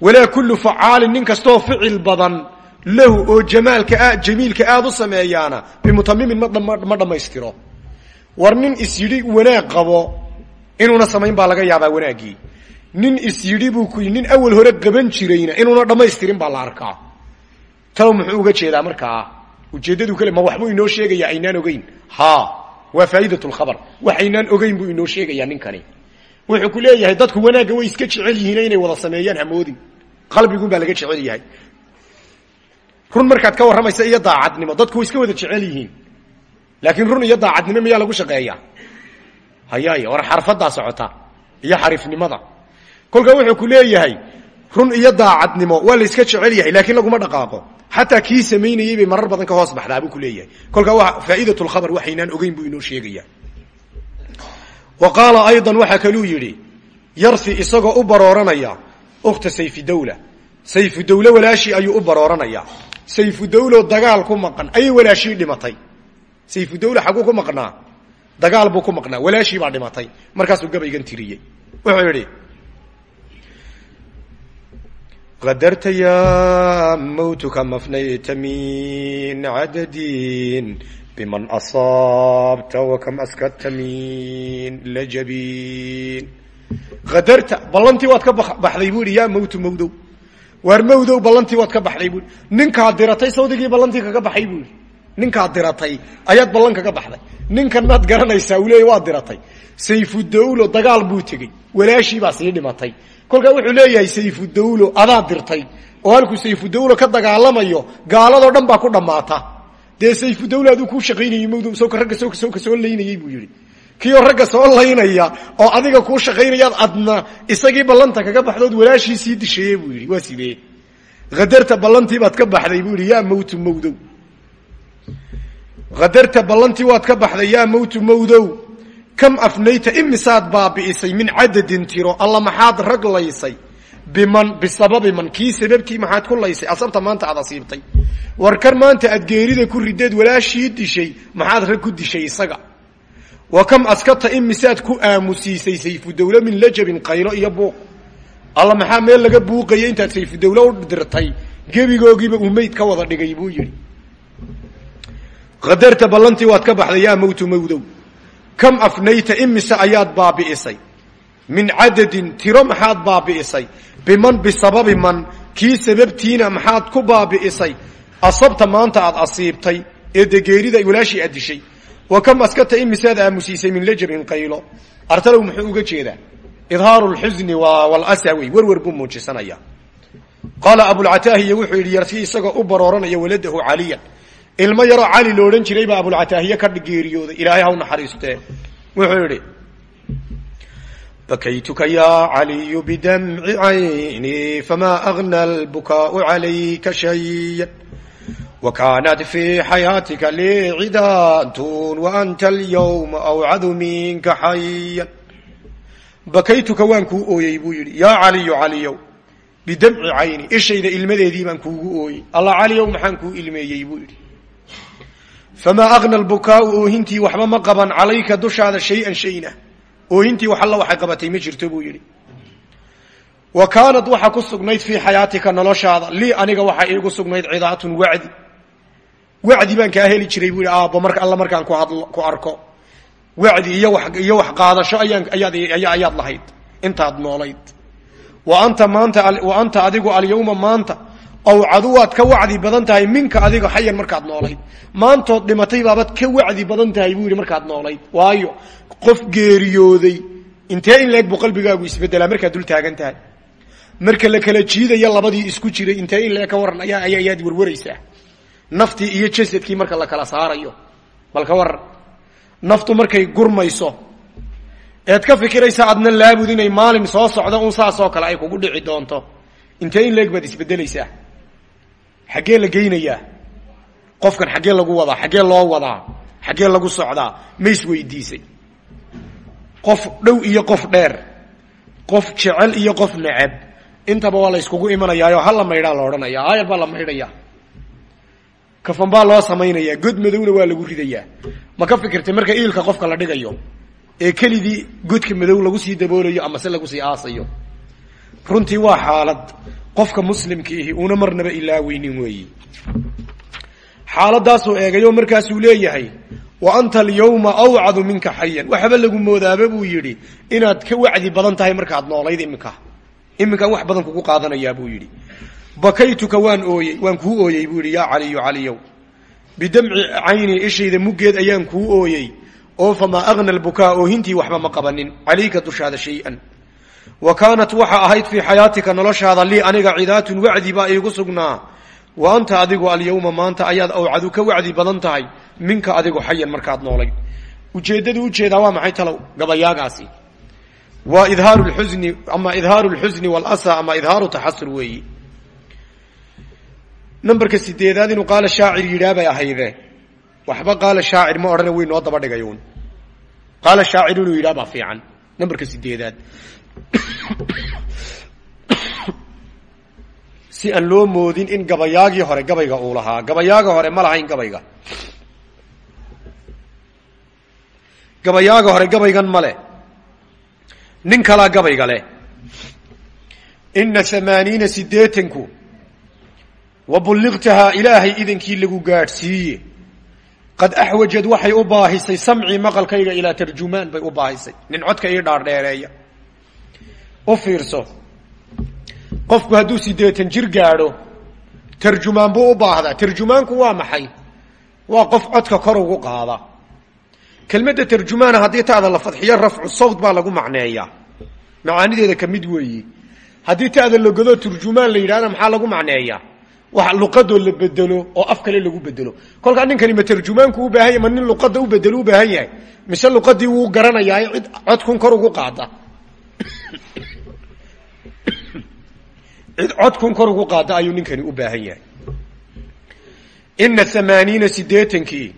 walaa kullu facaalin nin kastaoo ficil badan lahu oo jamaalka jamiilka aada u sameeyaana bimutamimin ma dhammaystiro war nin is yidhi wanaag qabo inuuna samayn baa laga yaabaa wanaaggii nin is yidhi buu ku nin awal hore qaban jirayna inuuna dhammaystirin baa la arkaa talow muxuu uga jeedaa markaa ujeeddadu kale ma waxbuu inoo sheegaya aynaan ogeyn. Ha waa faa'idat lkhabar wax aynaan ogeyn buu inoo sheegayaa ninkani. Wuxuu ku leeyahay dadku wanaagga way iska jecel yihiin inay wada sameeyaan hamoodin. Qalbigun baa laga jecel yahay. Run markaad ka warramaysa iyo daacadnimo dadku way iska wada jecel yihiin. Laakiin run iyo daacadnimo miyaa lagu shaqeeya hayaay war xarfadaa socota iyo xariifnimada kolkaa wuxuu ku leeyahay run iyo daacadnimo waa la iska jecel yahay laakiin laguma dhaqaaqo xataa kii samaynayey bay marar badan ka hoos baxdaa buu ku leeyahay. Kolkaa waa faa'idat lkhabar waxaynaan ogeyn buu inoo sheegaya. Wa qaala aydan waxaa kaluu yidhi yarsi isagoo u barooranaya ukhta sayfidawla sayfudawle walaashii ayuu u barooranayaa sayfudawlo dagaal ku maqan ayay walaashii dhimatay. Sayfudawle xaguu ku maqnaa dagaal buu ku maqnaa walaashii baa dhimatay. Markaasuu gabaygan tiriyey. Wuxuu yidhi qadarta ya mawtuka mafnayta min cadadin biman asaabta wakam askadta min lajabin qadarta ballantii waad ka baxday buu yidhi yaa mawtu mawdow waar mawdow ballantii waad ka baxday buu ninkaad diratay sawdigii ballantii kaga baxay buu yidhi ninkaad diratay ayaad ballan kaga baxday. Ninkanaad garanaysaa uu leeya waad diratay. Sayfudawlo dagaal buu tegey. Walaashii baa sii dhimatay kolkaa wuxuu leeyahay sayfudawlo adaad dirtay oo halkuu sayfudawlo ka dagaalamayo gaaladoo dhan baa ku dhammaata. Dee sayfudawlo aduu kuu shaqaynayay mawdow sawka ragga soo sawka soo laynayay buu yidhi. Kiioo ragga soo laynaya oo adiga kuu shaqaynayaad adna isagii ballanta kaga baxdood walaashii sii disheeye buu yidhi waa sidee? Hadarta ballantii baad ka baxday buu yidhi yaa mawtu mawdow. Hadarta ballantii waad ka baxday yaa mawtu mawdow kam afnayta imisaad baabi'isay min cadadin tiro alla maxaad rag laysay biman bisababi man kii sababtii maxaad ku laysay asabta maanta aad asiibtay. War kan maanta aad geerida ku rideed walaashii dishay maxaad rag ku dishay isaga. Wa kam askata imisaad ku aamusiisay sayfudawle min lajabin qaylo iyo buuq. Alla maxaa meel laga buuqaya intaad sayfudawle u dirtay? Gebigoogiiba uu meyd ka wada dhigay buu yidhi. Qadarta ballantii waad ka baxday yaa mawtu mawdow kam afnayta imise ayaad baabi'isay? Min cadadin tiro maxaad baabi'isay? Biman bisababi man kii sababtiina maxaad ku baabi'isay? Asabta maanta aad asiibtay ee degeerida walaashii aad dishay. Wa kam askata imisaad aamusiisay min lajabin qaylo? Artalow muxuu uga jeedaa. Idhaaru lxusni walasa wey werwer buu muujisanaya qaala abulcataahiya wuxuu yidhi yarsi isagoo u barooranaya waladahu caliyan ilmo yaroo cali lo odhan jiray baa abulcataahiye ka geeriyooday ilaahay haw naxariistee wuxuu idhi bakaytuka ya caliyu bidamci cayni famaa agna lbukaau calayka shaya wakaanat fii xayaatika lii cidaatun waanta alyawma awcadu minka xayan bakaytuka waan kuu ooyey buu yidhi yaa caliyu caliyow bidamci cayni ishayda ilmadeedii baan kuugu ooyey. Allah caliyow maxaan kuu ilmeeyey? buu yidhi famaa agna albukaau oohintii waxba ma qaban calayka dushaada shay-an shayna oohintii wax alla waxay qabatay ma jirto buu yidhi wa kaanad waxaa ku sugnayd fii xayaatika noloshaada lii aniga waxaa iigu sugnayd cidaatun wacdi wacdi baan kaa heli jiray buu yidhi aabbo marka alla markaan ku arko wacdi iyo wax iyo wax qaadasho ayaan ayaad ayaad lahayd intaad noolayd wa anta maanta wa anta adigu alyawma maanta awcadu waad ka wacdi badan tahay minka adiga xayan markaad noolayd. Maantood dhimatay baabaad ka wacdi badan tahay buu yidhi markaad noolayd. Waayo qof geeriyooday intee in leeg buu qalbigaagu isbedelaa? Dul taagan tahay. Marka la kala jiidaya labadii isku jiray intee in leeg ka waran ayaa ayaad warwaraysaa. Naftii iyo jasadkii marka la kala saarayo. Bal ka waran naftu markay gurmayso eed ka fikiraysa adna laabud inay maalin soo socdo un saasoo kale ay kugu dhici doonto. Intee in leeg baad isbedelaysaa xaggee la geynayaa. Qofkan xaggee lagu wadaa xaggee loo wadaa xaggee lagu socdaa ma isweydiisay qof dhow iyo qof dheer qof jecel iyo qof necab intaba waa la yskugu imanayaayo ha la maydhaa la odhanaya aayar baa la maydhaya kafan baa loo samaynayaa god madowna waa lagu ridayaa. Ma ka fikirtay marka iilka qofka la dhigayo ee kelidii godka madow lagu sii daboolayo ama se lagu sii aasayo? Runtii waa xaalad qofka muslimka ihi una marnaba ilaaweynin weeyi. Xaaladaasuu eegayo markaasuu leeyahay wa anta alyawma awcadu minka xayan waxba lagu moodaaba buu yidhi inaad ka wacdi badan tahay markaad noolayd iminka. Iminkaan wax badan kugu qaadanayaa buu yidhi. Bakaytuka waan ooyey waan kuu ooyey buu yidhi yaa caliyu caliyow. Bidamci cayni ishayda muggeed ayaan kuu ooyey. Oo famaa agna albukaa oohintii waxba ma qabanin. Calayka dushaada shay-an wa kaanat waxa ahayd fii xayaatika noloshaada lii aniga cidaatun wacdi baa iigu sugnaa wa anta adigu alyawma maanta ayaad awcadu ka wacdi badan tahay minka adigu xayan markaad noolayd ujeeddadu u jeedaa waa maxay talow gabayaagaasi waa idhaaru lxusni ama idhaaru lxusni walasa ama idhaaru taxasur weeyi numberka sideedaad inuu qaala shaacir yidhaa bay ahayde waxba qaala shaacir ma odhana way noo daba dhigayuun qaala shaacir si aan loo moodin in gabayaagii hore gabayga uu lahaa gabayaaga hore ma lahayn gabayga. Gabayaaga hore gabaygan male nin kalaa gabayga leh. Ina amaaniina sideetanku wa bulliqtahaa ilaahay idankii lagu gaadhsiiye qad axwajad waxay u baahisay samcii maqalkayga ilaa tarjumaan bay u baahisay. Nin codka ii dhaardheereeya u fiirso. Qofku hadduu siddeetan jir gaadho tarjumaan buu u tarjumaanku waa maxay? Waa qof codka kor ugu qaada. Kelmadda tarjumaana haddii taada la fadxiyo rafcu sawt baa lagu macneeyaa. Macaanideeda ka mid weeyi. Haddii taada lagodo turjumaan la yidhahda maxaa lagu macneeyaa? Wax luqadoo la bedelo oo af kale lagu bedelo kolkaa ninkani ma tarjumaanku u baahan yahy nin luqadda u bedelo u baahan yahay? Mise luqadii wuu garanayaa cid codkun kor ugu qaada codkun kor ugu qaada ayuu ninkani u baahan yahay. Ina amaaniina sideetankii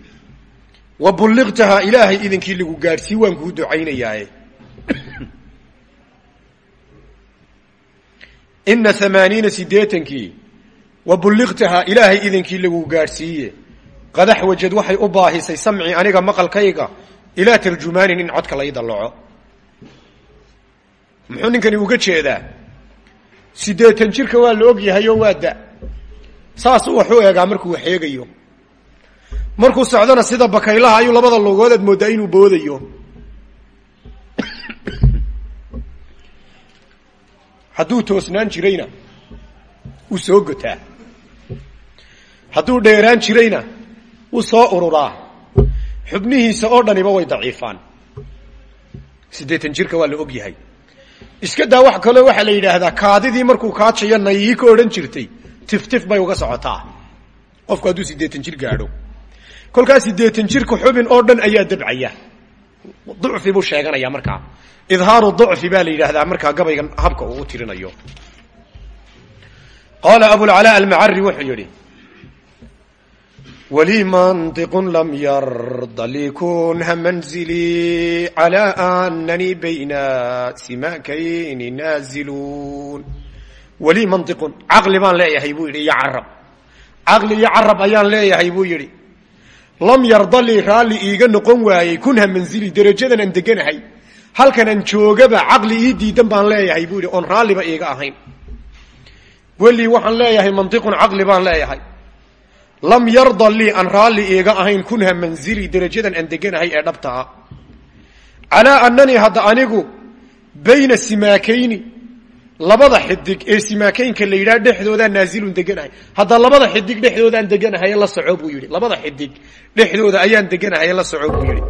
wa bulliqtahaa ilaahay idinkii lagu gaadhsii waan kuu ducaynayaaye ina amaaniina sideetankii wa bulliqtahaa ilaahay idinkii lagu gaadhsiiye qad axwajad waxay u baahisay samcii aniga maqalkayga ilaa tarjumaanin in codka lay dallaco muxuu ninkani uga jeedaa siddeetan jirka waa la og yahay oo waa da saasuu wax u eegaa markuu wax eegayo. Markuu socdona sida bakaylaha ayuu labada lugood aad mooddaa inuu boodayo. Hadduu toosnaan jirayna wuu soo gotaa. Hadduu dheeraan jirayna wuu soo ururaa. Xubnihiisa oo dhaniba way daciifaan. Siddeetan jirka waa la og yahay iska daa wax kaloo waxaa la yidhaahdaa kaadidii markuu kaajayo nayii ka odhan jirtay. Tiftif bay uga socotaa. Qofku hadduu siddeetan jir gaadho. Kolkaa siddeetan jirka xubin oo dhan ayaa dabcaya. Ducfi buu sheeganaya markaa. Idhaaru ducfi baa la yidhaahdaa markaa gabaygan habka uu u tirinayo. Qaala abulcalaa almacari wuxuu yidhi wlii manطiq lam yarda likunha manzilii calى ananii bayna simakayni naaziluun walii manطiqun caqli baan leeyahay buu yidhi iyo carab caqli iyo carab ayaan leeyahay buu yidhi lam yarda lii raalli iiga noqon waayey kunha manzili derajadan aan deganahay halkan aan joogaba caqli ii diidan baan leeyahay buu yidhi oon raalliba iiga ahayn welii waxaan leeyahay mantiqun caqli baan leeyahay lam yarda lii aan raalli iiga ahayn kunha manzili derajadan aan deganahay ee dhabta. Ah calaa annanii hadda anigu bayna simaakayni labada xidig ee simaakaynka la yidhaha dhexdoodaan naazilun deganahay. Hadda labada xidig dhexdoodaan deganahaye la soco buu yidhi. Labada xidig dhexdooda ayaan deganahaye la soco buu yidhi.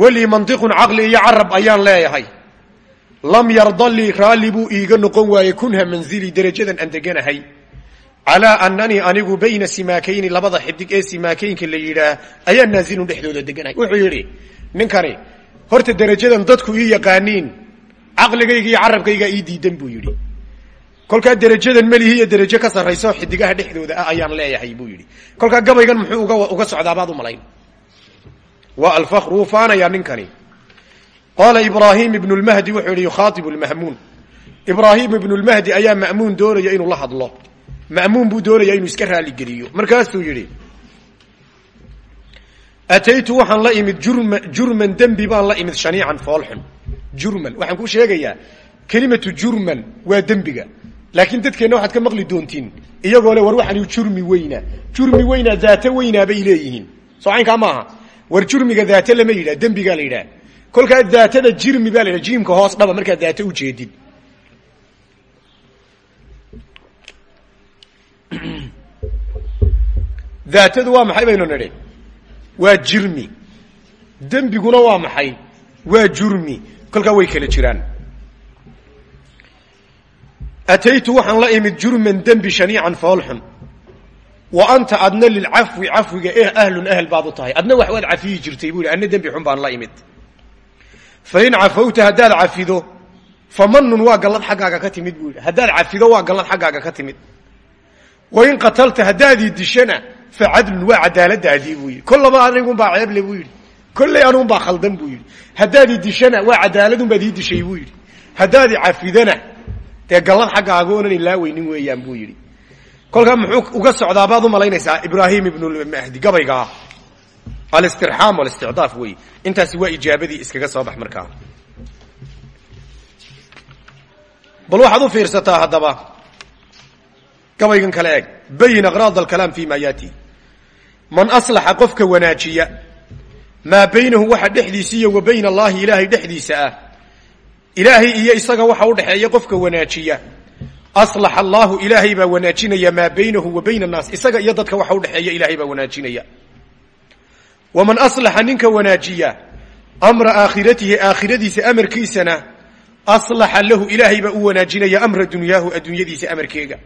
Welii mantiqun caqli iyo carab leeyahay. Lam yarda lii raalli buu noqon waayey kunha manzili derajadan aan deganahay calaa annanii anigu bayna simaakayni labada xidig ee simaakaynka la yidhaah ayaan naazilun dhexdooda deganahay wuxuu yidhi ninkani horta derajadan dadku ii yaqaaniin caqligayga iyo carabkaygaa ii diidan buu yidhi. Kolkaa derajadan melihi iyo derajo ka sarrayso xidigaha dhexdooda ah ayaan leeyahay buu yidhi. Kolkaa gabaygan muxuu uga socdaabaad u malayn. Waa alfakr wuu faanayaa ninkani. Qaala ibraahim ibnu lmahdi wuxuu yihi yukhaaibu lmahmuun ibraahim ibnu lmahdi ayaa ma'muun doonaya inuu la hadlo ma'muun buu doonaya inuu iska raaligeliyo markaasuu yidhi ataytu waxaan la imid jurma jurman dembi baan la imid shaniican foolxun jurman waxaan kuu sheegayaa kelimatu jurman waa dembiga laakiin dadkeenna waxaad ka maqli doontiin iyagoo le war waxaan jurmi weynaa jurmi weynaa daata weynaa bay leeyihiin soo caynkaa war jurmiga daate lama yidhah dembigaa la yidhaha kolkaa daatada jirmi baa la yidhaha jiimka hoos dhaba markaad daate ujeedid daatadu waa maxay baynu nidhi? Waa jirmi. Dembiguna waa maxay? Waa jurmi. Kolkaa way kala jiraan. Ataytu waxaan la imid jurman dembi shaniican foolxun wa anta adna lilcafwi cafwiga eh ahlun ahl baad tahay. Adna wax waad cafiyi jirtay buu yidhi adna xun baan la imid. Fain cafawta haddaad cafido famanun waa gallad xaggaaga ka timid buu yidhi. Haddaad cafido waa gallad ka timid wain qatalta haddaadii dishana fa cadlun waa cadaaladaadii buu yidhi kollaba anigunbaa ceeble buu yidhi kolley anuun baa khaldan buu yidhi haddaad i dishana waa cadaaladun baad ii dishay buu yidhi haddaad i cafidana dee gallad xaggaaga oonan ilaaweynin weeyaan buu yidhi kolkaa muxuu uga socdaa baad u malaynaysaa ibraahim ibnulmahdi gabaygaa alistirxaam walisticdaaf wey intaasi waa ijaabadii iskaga soo bax markaa bal waxaad u fiirsataa haddaba gabaygan kale eeg. Bayin aqraad alkalaam fi ma yaati. Man aslaxa qofka wanaajiya maa baynahu waxa dhexdiisa iyo wa bayna allahi ilaahay dhexdiisa ah. Ilaahay iyo isaga waxa udhexeeya qofka wanaajiya. Aslaxa allahu ilaahay baa wanaajinaya maa baynahu wa bayna annaas. Isaga iyo dadka waxa udhexeeya ilaahay baa wanaajinaya. Waman aslaxa ninka wanaajiya amra aakhiratihi aakhiradiisa amarkiisana aslaxa lahu ilaahay baa u wanaajinaya amra dunyaahu adduunyadiisa amarkeega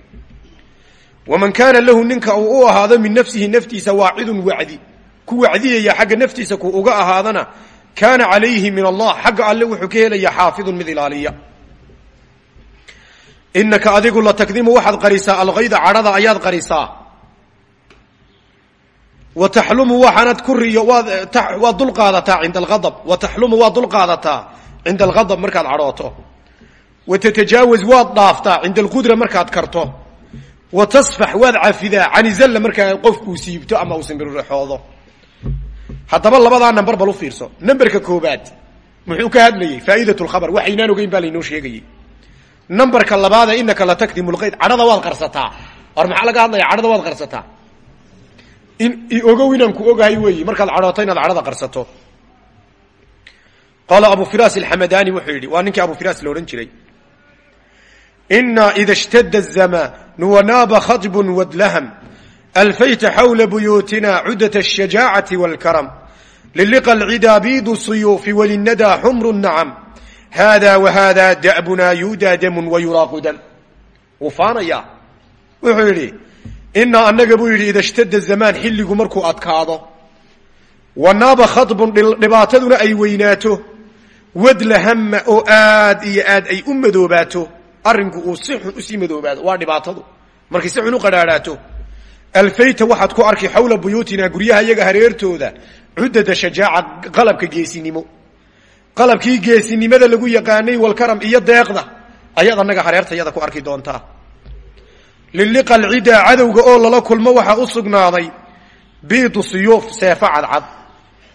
waman kaana lahu ninka uu u ahaado min nafsihi naftiisa waacidun wacdi. Ku wacdiyaya xagga naftiisa ku uga ahaadana kaana calayhi min allah xagga alle wuxuu ka helaya xaafidun mid ilaaliya. Inaka adigu la takdimu waxaad qarisaa alkayda cadhada ayaad qarisaa. Wa taxlumu waxaanad ku riyo waad dulqaadataa cinda alghadab. Wa taxlumu waad dulqaadataa cinda alghadab markaad cadhooto. Wa tatajaawaz waad dhaaftaa cinda alqudra markaad karto wa tasfax waad cafidaa canizalla markaa qofkuu siibto ama uu simbiriraxoodo haddaba labadaa namber bal u fiirso. Namberka koobaad muxuu ka hadlayey faa'idat lkhabar waxaynaan ogeyn baa laynoo sheegayey namberka labaade inaka la takdimu lqayd cadhada waad qarsataa. Or maxaa laga hadlaya cadhada waad qarsataa. In ogow inaan ku ogahay weeyi markaad cadhooto inaad cadhada qarsato. Qaala abu firas alxamadani wuxuu ina ida shtada zama nuwanaaba khajbun wadlaham alfayta xawla buyuutina cudat ashajaacati wاlkaram liliqa alcidaa biidu suyuufi walinadaa xumru nacam haada wahaada dabunaa yuudaa damu wayuraaqu dam wuu faanayaa wuxuu yidhi inaa annaga buu yidhi ida shtada zamaan xilligu markuu adkaado. Wanaaba khadbun dhibaataduna ay weynaato. Wadlahama oo aad iyo aad ay u madoobaato arrinku uu si xun u sii madoobaado waa dhibaatadu. Markay si xun u qadhaadhaato alfayta waxaad ku arki xawla buyuutina guryaha iyaga hareertooda cuddada shajaaca qalabka geesinimo. Qalabkii geesinimada lagu yaqaanay walkaram iyo deeqda ayaad annaga hareertayada ku arki doontaa. Liliqa alcidaa cadowga oo lala kulmo waxaa u sugnaaday biidu siyuuf seefo cadcad.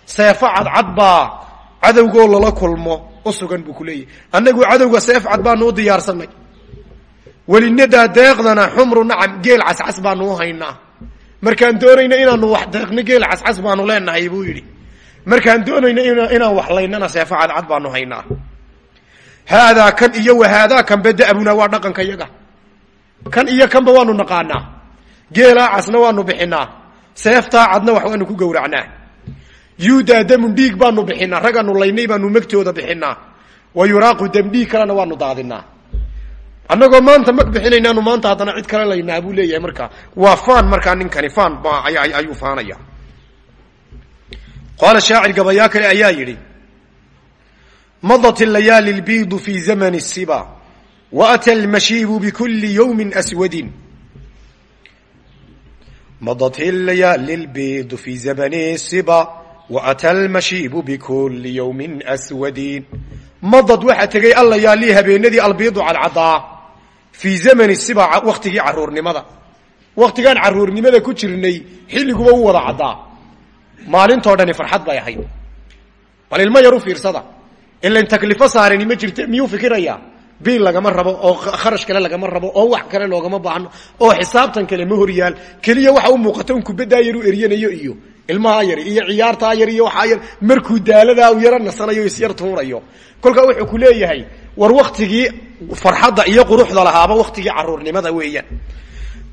Seefo cadcad baa cadowgaoo lala kulmo u sugan buu leeyahy annagu cadowga seef cad baanu u diyaarsanay welinadaa deeqdana xumru nacam geel cascas baanu u haynaa markaan doonayna inaanu wax deeqno geel cascas baanu leenahay buu yidhi. Markaan doonayna inaan wax laynana seefo cadcad baanu haynaa. Haadaa kan iyo wahaadaa kanba da'bunaa waa dhaqanka yaga kan iyo kanba waanu naqaanaa. Geelaa casna waanu bixinaa. Seeftaa cadna wax waanu ku gowracnaa yuudaa damun dhiig baanu bixinaa ragaanu laynay baanu megtooda bixinaa. Wa yuraaqu dam dhiig kalena waanu daadinaa. Annagoo maanta mag bixinaynaanu maanta haddana cid kale laynaa buu leeyahay markaa waa faan markaa ninkani faan ayuu faanaya qaala shaacir gabayaa kale ayaa yidhi madat layaali lbiidu fi zamani siba waata almashiibu bikuli yowmin aswadin. Madat layaali lbiidu fi zamani siba waata almashiibu bikuli yowmin aswadin madad waxaa tegey allayaalii habeenadii albiidu cadcadaa fii zamani siba waktigii caruurnimada waktigaan caruurnimada ku jirnay xilliguba u wada caddaa maalintoo dhani farxad bay ahayd bal ilmo yar u fiirsada ilan taklifo saarani ma jirte miyuu fikirayaa biil lagama rabo oo kharash kale lagama rabo oo wax kale loogama baahno oo xisaabtan kale ma horyaal keliya waxa u muuqata un kubaddaa yar u eryanayo iyo ilmahaa yar iyo ciyaartaa yar iyo waxaa yar markuu daaladaa u yaro nasanayo isyar tuurayo. Kolkaa wuxuu ku leeyahay war waktigii farxadda iyo quruxda lahaaba waktigii caruurnimada weeyaan.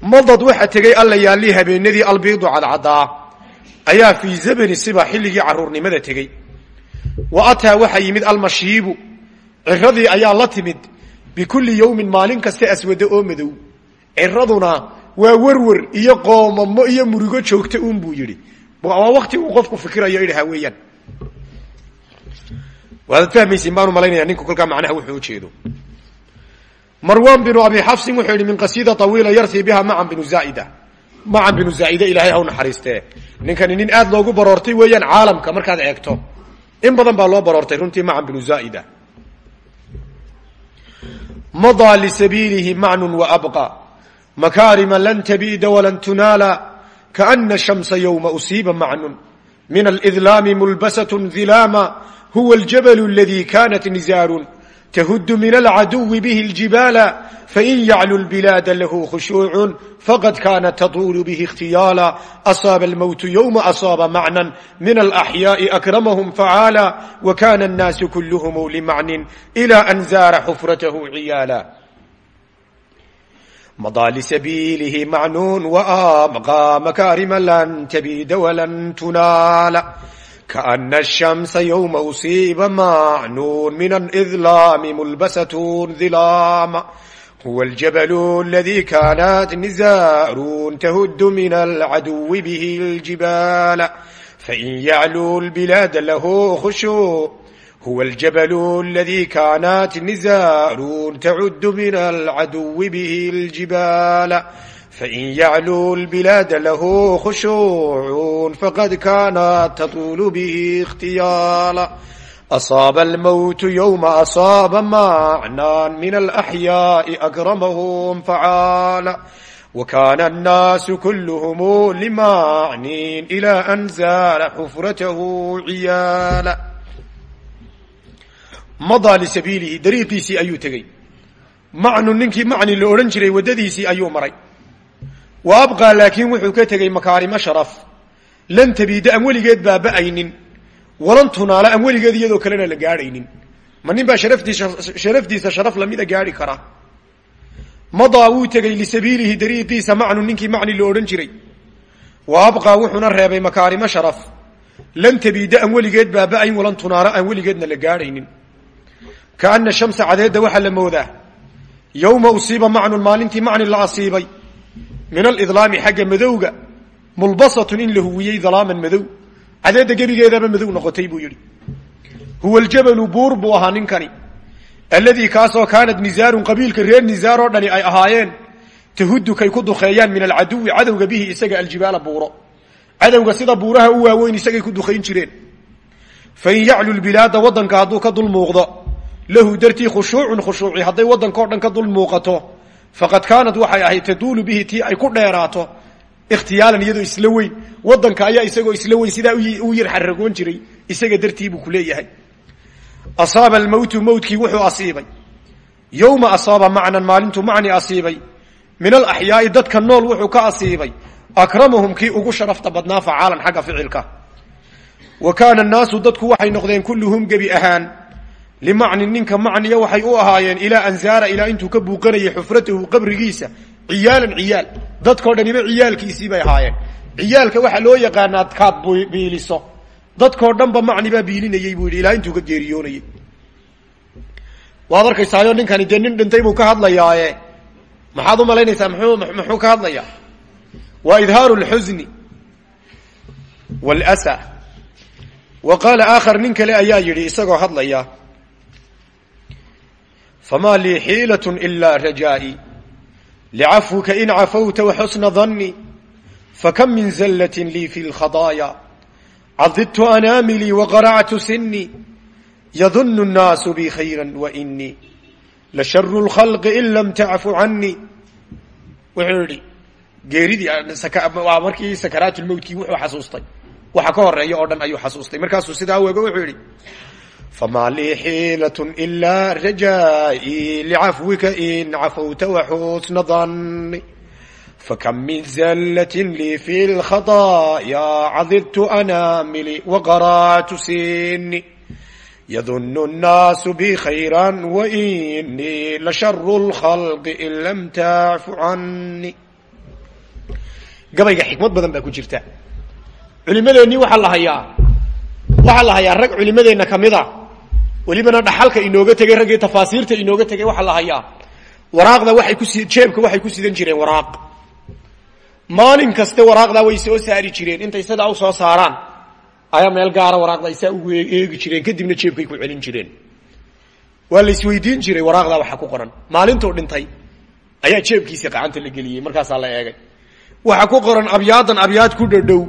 Madad waxaa tegey allayaalii habeenadii albiidu cadcadaa ayaa fii zamani siba xilligii caruurnimada tegey wa ataa waxaa yimid almashiibu ciradii ayaa la timid bikulli yowmin maalin kasta aswado oo madow. Ciraduna waa werwer iyo qoomamo iyo murugo joogta un buu yidhi waa wakti uu qofku fikirayo idhaha weeyaan waad fahmaysin baanu malaynaya ninku kolkaa macnaha wuxuu ujeedo marwan binu abi xafsin wuxuu yihi min qasida awiila yarsi biha macan binu zaaida. Macan binu zaaida ilahay haw naxariistee. Ninkani nin aad loogu baroortay weeyaan caalamka markaad eegto. In badan baa loo baroortay runtii macan binu zaa'ida. Madaa lisabiilihi macnun waabqa makaarima lan tabiida walan tunaala kaana shamsa yowma usiiba macnun min alidlaami mulbasat hilaama huwa aljabalu aladi kanat nizaarun تهد من العدو به الجبال فإن يعلو البلاد له خشوع فقد كانت تطول به اختيالا أصاب الموت يوم أصاب معنى من الأحياء أكرمهم فعالا وكان الناس كلهم لمعن إلى أن زار حفرته عيالا مضى لسبيله معنون وآبقى مكارم لن تبيد ولن تنال كأن الشمس يوم أصيب معنون من الإظلام ملبسة ظلام هو الجبل الذي كانت نزار تهد من العدو به الجبال فإن يعلو البلاد له خشوع هو الجبل الذي كانت نزار تعد من العدو به الجبال فإن يعلو البلاد له خشوع فقد كانت تطول به اختيالا أصاب الموت يوم أصاب معنى من الأحياء أكرمهم فعالا وكان الناس كلهم لمعني إلى أن زال حفرته عيالا madaa lisabiilihi dariiqiisii ayuu tegey. Macnu ninkii macni la odhan jiray waddadiisii ayuu maray. Wa abqaa laakiin wuxuu ka tegey makaarimo sharaf. Lan tabiida aan weligeed baaba'aynin. Walan tunaalo aan iyadoo kalena la gaadhaynin. Ma nin baa sharaftiisa sharaftiisa sharaf lamida gaadhi kara. Madaa wuu tegey lisabiilihi dariiqiisa macnu ninkii macni la odhan jiray. Wa abqaa wuxuuna reebay makaarimo sharaf. Lan tabiida aan weligeed baaba'ayn walan tunaalo aan la gaadhaynin kaana shamsa cadeedda waxaa la moodaa yowma usiiba macnun maalintii macni la asiibay min alidlaami xagga madowga mulbasatun in la huwiyey dalaaman madow cadeedda gebigeedaba madow noqotay buu yidhi huwa aljabalu buur buu ahaa ninkani alladii kaasoo kaanad nizaarun qabiilka reer nizaar oo dhani ay ahaayeen tahuddu kay ku dukeeyaan min alcaduwi cadowga bihi isaga aljibaala buuro cadowga sida buuraha u waaweyn isagay ku dukayn jireen fain yaclu lbilaada waddanka hadduu ka dul lahu dartii khushuucun khushuuci. Hadday waddankao dhan ka dul muuqato faqad kaanat waxay ahayd taduulu bihi tii ay ku dheeraato. Ikhtiyaalan iyadoo isla weyn. Wadanka ayaa isagoo isla weyn sidaa u yar xaragoon jiray. Isaga dartii buu ku leeyahay. Asaaba almowtu mowtkii wuxuu asiibay. Yowma asaaba macnan maalintuu macni asiibay. Min alaxyaai dadka nool wuxuu ka asiibay. Akramahum kii ugu sharafta badnaa facaalan xagga ficilka. Wa kaana annaasu dadku waxay noqdeen limacnin ninka macniya waxay u ahaayeen ilaa an zaara ilaa intuu ka buuqanayay xufratahu qabrigiisa ciyaalan ciyaal. Dadkao dhaniba ciyaalkiisii bay ahaayeen. Ciyaalka waxaa loo yaqaanaa kaad biiliso. Dadkoo dhanba macni baa biilinayey buu yidhi ilaa ka geeriyoonayey waad arkaysaayo ninkani dee nin dhintay buu ka hadlayaaye. Maxaad u malaynaysaa mxuu muxuu ka hadlayaa? Waa idhaaru lxusni wlsa wa qaala aakhar nin kale ayaa yidhi isagoo hadlaya fma lii xiilaة إla rajaaئي lcafwka in cafawta وxusna ظني fakm min zlt lii fi اlkhضايا cadidtu anaamilii وqaractu sinii yadun الnaasu bi khayra وإnii lashar الkhalqi in lam tacfu canii wuxuu yihi geeridii waa markii sakaraat lmowtkii wuxuu xasuustay waxa ka horeeya oo dhan ayuu xasuustay markaasuu sidaa wego wuxuu yihi famaa lii xiilatun ilaa rajaa'i licafwika in cafowta waxusna danni fakam min zallatin lii fi lkhadaayaa cadidtu anaamili waqaractu sinni yadunnu nnaasu bi khayran wa inii la sharu lkhalqi in lam tacfu canni gabayga xikmad badan baa ku jirta culimadeenni waxaa la hayaa waxaa la hayaa rag culimadeenna kamida welibana dhaxalka inooga tegay raggii tafaasiirta inooga tegay waxaa la hayaa. Waraaqda waxay ku jeebka waxay ku sidan jireen waraaq. Maalin kaste waraaqdaa way soo saari jireen. Intay sidaa u soo saaraan ayaa meel gaara waraaqda ay saa ugu eegi jireen. Kadibna jeebkay ku celin jireen. Waa la jiray waraaqdaa waxa ku qoran. Maalintuu dhintay ayaa jeebkiisii qacanta la geliyey. Markaasaa la eegay. Waxa ku qoran abyaadan abyaad ku dhadhow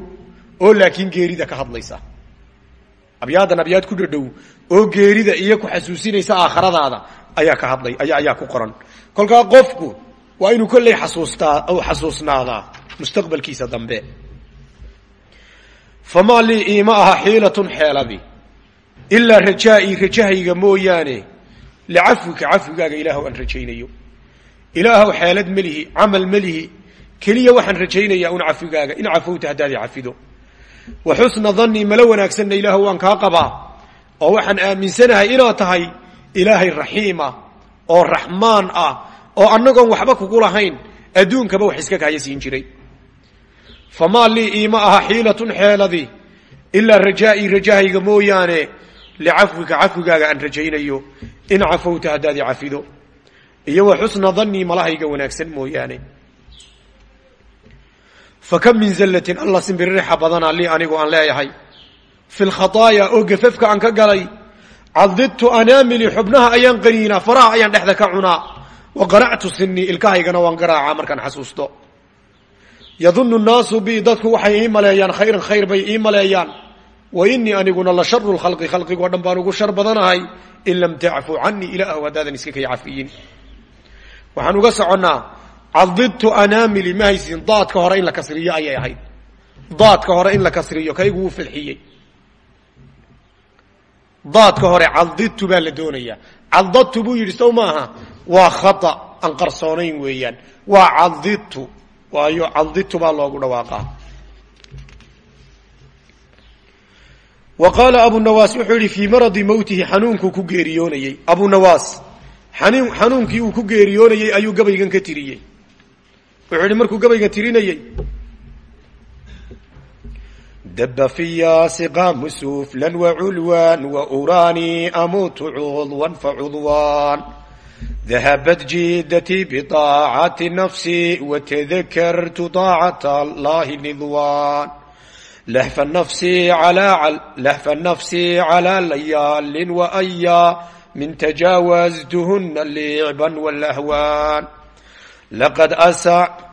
oo laakiin geerida ka hadlaysa abyaadan abyaad ku dhadhow oo geerida iyo ku xasuusinaysa aakhiradaada ayaa ka hadlay ayaa ku qoran. Kolkaa qofku waa inuu kolley xasuustaa xasuusnaadaa mustaqbalkiisa dambe. Famaa lii iima aha xiilatun xeeladi ilaa rajaa'ii rajahayga mooyaane licafwika cafwigaaga ilaahw aan rajaynayo. Ilaahw xeelad melihi camal melihi keliya waxaan rajaynayaa un cafigaaga in cafowta haddaad cafido wa xusna dannii malo wanaagsanna ilaah waan kaa qabaa. Oo waxaan aaminsanahay inaad tahay ilaahay raxiima oo raxmaan ah oo annagoon waxba kugu lahayn adduunkaba wax iska kahaya siin jiray. Famaa lii iima aha xiilatun xeeladi ilaa rajaa'ii rajahayga mooyaane licafwika cafwigaaga aan rajaynayo in cafowta haddaad cafido. Iyo wa xusna dannii malahayga wanaagsan mooyaane fakam min zallatin alla simbiririxa badanaa lii anigu aan leeyahay. Fi lkhataaya oo gafafka aan ka galay cadidtu anaamili xubnaha ayaan qaniinaa faraha ayaan dhexda ka cunaa. Wa qaractu sinii ilkahaygana waan garaacaa markaan xasuusto. Yadunu nnaasu bi dadku waxay ii maleeyaan khayran khayr bay ii maleeyaan. Wa inii aniguna la sharu lkhalqi khalqigoo dhan baan ugu shar badanahay in lam tacfu canii ilaah haddaadan iska kay cafiyin waxaan uga soconnaa cadidtu anaamili ma haysin daadka hore in la kasriyo ayay ahayd. Daadka hore in la kasriyo kaygu wuu fadxiyey daadka hore cadidtu baa la doonaya cadadtu buu yidhi sow maaha waa khata aan qarsoonayn weeyaan. Waa cadidtu waayo cadidtu baa loogu dhawaaqaa. Wa qaala abunawaas wuxuu yihi fii maradi mowtihi xanuunkuu uu ku geeriyoonayey ayuu gabaygan ka tiriyey wuxuu yihi markuu gabayga tirinayey daba fiya siqaamu suflan waculwan wauraani amuutu cudwan facudwan dahabat jidatii biطaacati nafsi watadakartu طaacat allahi ridwan. Lahfa nafsi calaa layaalin waaya min tajaawaztuhuna licban walahwaan laqad asa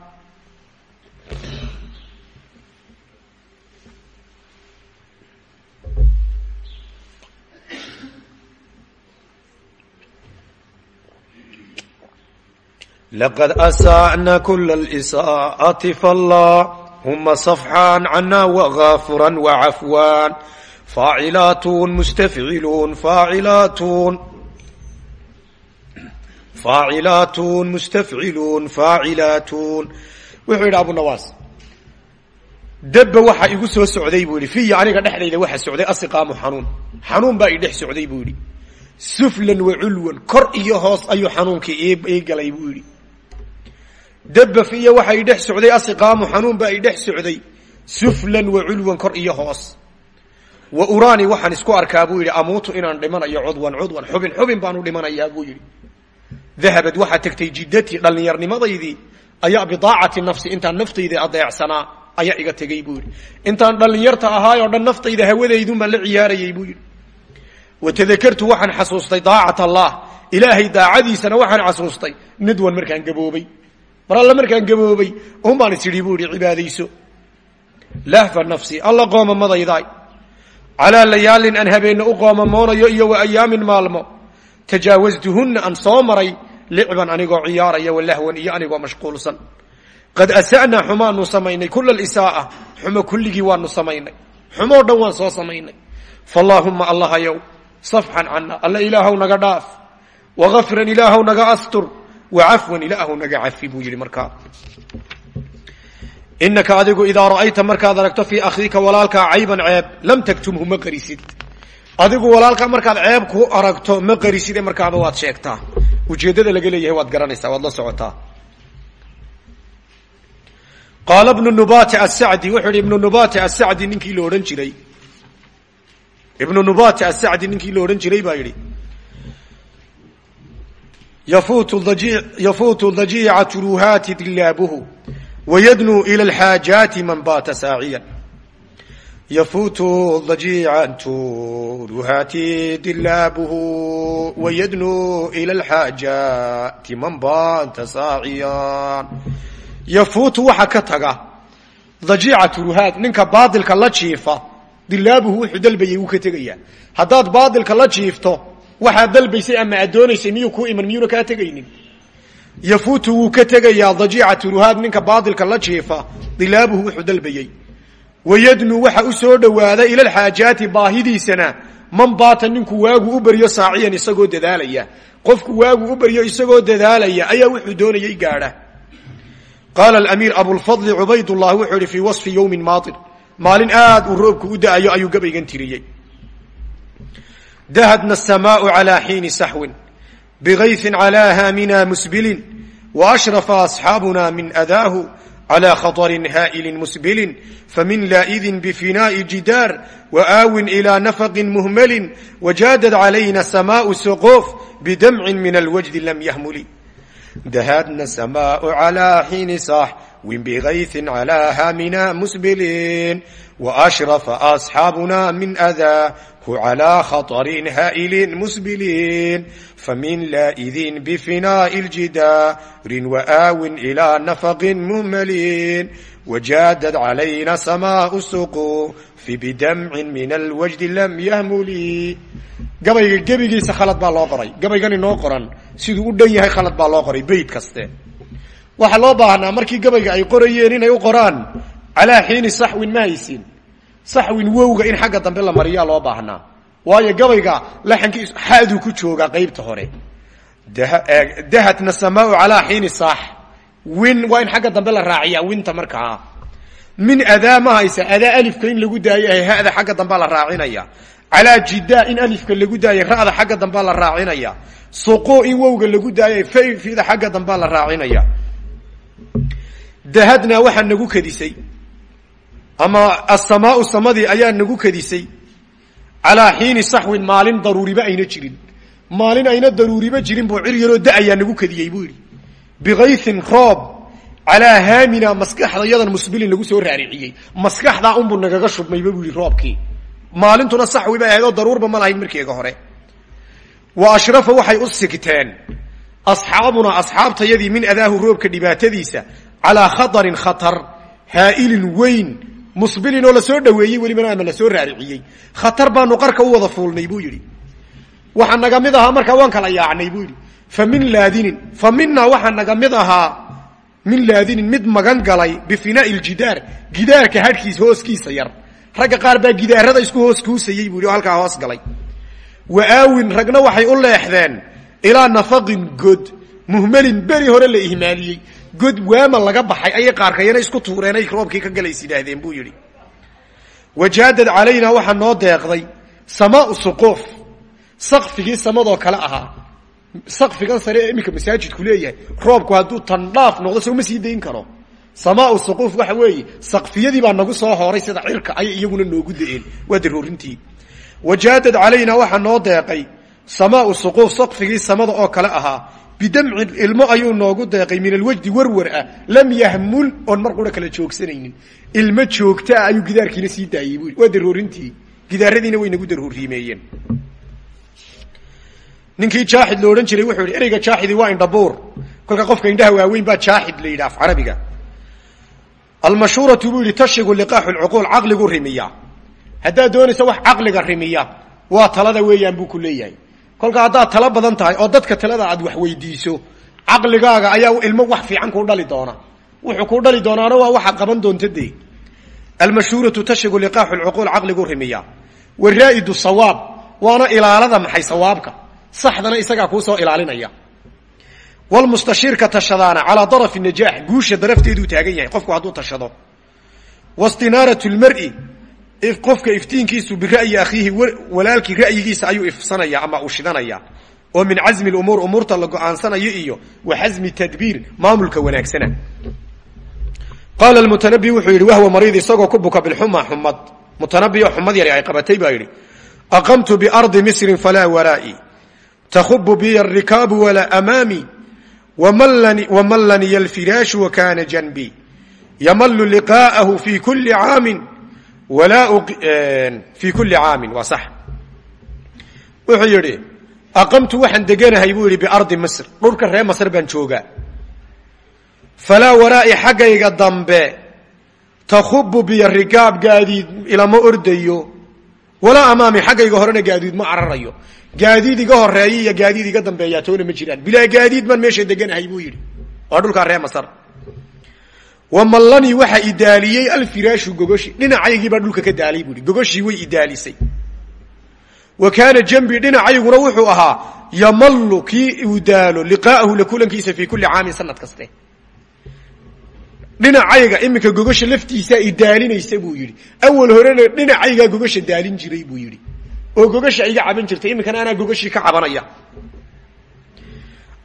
laqad asa'na kula اlإsaaءaةi fallahuma صafxan cana wغafura wcafwan faacilaatun mustafciluun faacilaatun faacilaatun mustafciluun faacilaatun wuxuu yidhi abunawaas dabba waxa igu soo socday buu yidhi. Fiya aniga dhexdayda waxa socday asiqaamu xanuun. Xanuun baa i socday buu yidhi. Suflan wa culwan kor iyo hoos ayuu xanuunkii ii galay buu yidhi. Dabba fiya waxa i dhex socday asiqaamu xanuun baa i socday. Suflan wa culwan kor iyo hoos. Wa urani waxaan isku arkaa buu yidhi amuutu inaan dhimanayo cudwan cudwan xubin xubin baanu dhimanayaa buu yidhi dahabad waxaa tegtay jiddatii dhallinyarnimadaydii ayaa bidaacati nafsi intaan naftayda adeecsanaa ayaa iga tegey buu yidhi intaan dhallinyarta ahaayoo dhan naftayda hawadeydunbaan la ciyaarayay buu yidhi wa tadakartu waxaan xasuustay daacat allah ilaahay daacadiisana waxaan xasuustay nidwan markaan gaboobay mar alle markaan gaboobay un baan is idhi buu yidhi cibaadayso lahfa nafsi alla qoomamadaydaay calaa layaalin aan habeenna u qoomamoonayo iyo wa ayaamin maalmo tajaawaztuhunna aan soo maray licban anigoo ciyaaraya walahwan iyo anigoo mashquulsan qad asa'naa xumaanu samaynay kula lisaaa xumo kulligii waanu samaynay xumoo dhan waan soo samaynay fallaahuma allahayow safxan cana alla ilaahow naga dhaaf wagafran ilaahow naga astur wacafwan ilaahow naga cafi buu yihi markaa inaka adigu idaa ra'ayta markaad aragto fii akhiika walaalkaa cayban ceeb lam taktumhu ma qarisid adigu walaalkaa markaad ceeb ku aragto ma qariside markaaba waad sheegtaa. Ujeeddada laga leeyahay waad garanaysaa waad la socotaa. Qaala ibnu nubati asacdi wuxuu yihi ibnu nubati asacdi ninkii la jiray. Ibnu nubati asacdi ninkii la jiray baa yidhi yafuutu dajiica turuhaati dilaabuhu wydnuu ilى اxaajaati man baata saaciya dajiica turuhaati dilaabuhu wayadnuu ilى اlxaajaati man baata saaciya yafuutu waxa ka taga dajiica turuhaat ninka baadilka la jiifa dilaabuhu ka tegayaa haddaad baadilka la jiifto waxaad dalbaysay ama aad miyuu kuu iman miyuuna kaa tegaynin yafuutu wuu ka tegayaa dajiicatu ruhaab ninka baadilka la jiifa dilaabuhu wuxuu dalbayey wayadnu waxa u soo dhowaada ilalxaajaati baahidiisana man baata ninku waagu u baryo saaciyan isagoo dadaalaya. Qofku waagu u baryo isagoo dadaalaya ayaa wuxuu doonayay gaadha. Qaala amiir abulfadli cubaydullah wuxuu ihi fii wasfi yowmin maair maalin aad uu roobku u da'ayo ayuu gabaygan tiriyey. Dahadna asamaau calaa xiini saxwin bigaysin calaa haamina musbilin waashrafa asxaabuna min adaahu على خطر هائل مسبل فمن لائذ بفناء جدار وآو إلى نفق مهمل وجادت علينا سماء سقوف بدمع من الوجد لم يهمل دهادنا السماء على حين صاح وين بغيث على هامنا مسبلين وأشرف أصحابنا من أذاه على خطر هائل مسبلين فمن لائذ بفناء الجدار وآو إلى نفق مهملين وجادت علينا سماء السقوف بدمع من الوجد لم يهملي gabayga gebigiisa khalad baa loo qoray gabaygan inoo qoran siduu u dhan yahay khalad baa loo qoray beyt kaste waxaa loo baahnaa markii gabayga ay qorayeen inay u qoraan calaa xiini saxwin ma haysin saxwin wowga in xagga dambe la mariyaa loo baahnaa. Waayo gabayga laxankiis xaduu ku joogaa qaybta hore. Dahatna samaau calaa xiini saax. Win waa in xagga dambe la raaciyaa winta markaa min adaa ma haysa adaa lagu daayo hada xagga dambea la raacinaya. Calaa jida in alifka lagu daayo ra'da xagga dambea la raacinaya. Suqo in wowga lagu daayo fida xagga dambea la raacinaya dahadnaa waxaa nagu kadisay ama asamaau samadii ayaa nagu kadisay calaa xiini saxwin maalin daruuriba ayna jirin. Maalin ayna daruuriba jirin buu cir yaroo da'ayaa nagu kadiyey buu yidhi. Bikaysin roob calaa haamina maskaxda yadan musbilin lagu soo raariciyey. Maskaxdaa unbuu nagaga shubmayba buu yidhi roobkii. Maalintuna saxwi bay ahayd oo daruurba ma lahayn markeega hore. Wa ashrafa waxay u sigteen asxaabunaa asxaabtayadii min adaahu roobka dhibaatadiisa calaa khatarin khatar haa'ilin weyn musbilin oo la soo dhaweeyey welibana ama la soo raariciyey. Khatar baanu qarka u wada fuulnay buu yidhi. Waxaa naga mid ahaa markaa waan kala yaacnay buu yidhi. Fa min laadinin fa mina waxaa naga mid ahaa min laadinin mid magan galay bifinaai ljidaar gidaarka hadhkiisa hooskiisa yar. Ragga qaar baa gidaarada isku hoos kuusayey buu yidhi oo halkaa hoos galay. Wa aawin ragna waxay u ilaa nafaqin god. Muhmalin beri hore la ihmaaliyey. God waama laga baxay ayay qaarkayana isku tuureen ay roobkii ka galays buu yidhi. Wajaadad calaynaa waxaa noo deeqday samaau suquuf. Sakfigii samadoo kale ahaa. Sakfigan sare ee iminka masaajidku leeyahay roobku hadduu tandhaaf noqdo soo ma sii dayn karo. Samaau suquuf waxa weeye sakfiyadii baa nagu soo horay sida cirka ayay iyaguna noogu da'een. Waa daroorintii wajaadad calaynaa waxaa noo deeqay samaau suquuf sakfigii samada oo kale ahaa bidamcin ilmo ayuu noogu deeqay min alwajdi warwar ah lam yahmul oon mar qura kala joogsanaynin. Ilmo joogtaa ayuu gidaarkiina sii daayey bu waa gidaaradiina way nagu darooriimeeyeen ninkii jaaxid lo jiray wuxuu yihi ereyga jaaxidi waa indhabuur. Kolka qofka indhaha waaweyn baa jaaxid la yidhi af carabiga. Almashhuuratu buu yihi tashigu liqaaxu lcuquul caqligu rimiya haddaad doonaysa wax caqliga rimiya waa kolka haddaad talo badan tahay oo dadka talada aad wax weydiiso caqligaaga ayaa ilmo wax fiican kuu dhali doona. Wuxuu kuu dhali doonaana waa waxaad qaban doonta dee. Almashhuuratu tashigu liqaaxu lcuquul caqligu rimiya. Waraa'idu sawaab waana ilaalada maxay sawaabka? Saxdana isagaa kuusoo ilaalinaya. Wlmustashiirka tashadaana calaa darafi najaax guusha darafteeduu taagan yahay qofku hadduu tashado. Wastinaarat lmari qofka iftiinkiisu bira'yi akhiihi walaalkii ra'yigiisa ayuu ifsanaya ama uu shidanaya oo min casmi lumuur umuurta la go'aansanayo iyo wa xasmi tadbiir maamulka wanaagsana. Qaala mutanabi wuxuu yidhi wahwa mariid isagoo ku buka bilxuma xumad mutanabi oo xumad yari ay qabatay baa yidhi aqamtu biardi misrin falaa waraa'i tahubu biya arikaabu walaa amaami wamallaniya alfiraashu wakana janbi yamalu liqaa'ahu fi kuli caamin fi kuli caamin waa sax wuxuu yidhi aqamtu waxaan deganahay buu yidhi biardi misr dhulka reer masr baan joogaa falaa waraa'i xaggayga dambe takhubu biyo rigaab gaadiid ilama ordayo walaa amaami xaggayga horena gaadiid ma cararayo gaadiid iga horreeya iyo gaadiid iga dambeeyaa toona ma jiraan bilaa gaadiid baan meesha deganahay buu yidhi waa dhulkaa ree masar wamallanii waxa idaaliyey alfiraashu gogoshi. Dhinacaygiibaa dhulka ka daalay buu yidhi gogoshii way idaalisay wa kaana jambi dhinacayguna wuxuu ahaa yamallu kii uu daalo liqaa'ahu la kulankiisa kulli caamin sanad kaste. Dhinacayga iminka gogosha laftiisaa idaalinaysa buu yidhi. Awal horena dhinacaygaa gogosha daalin jiray buu yidhi. Oo gogasha iga caban jirtay iminkana anaa gogashii ka cabanaya.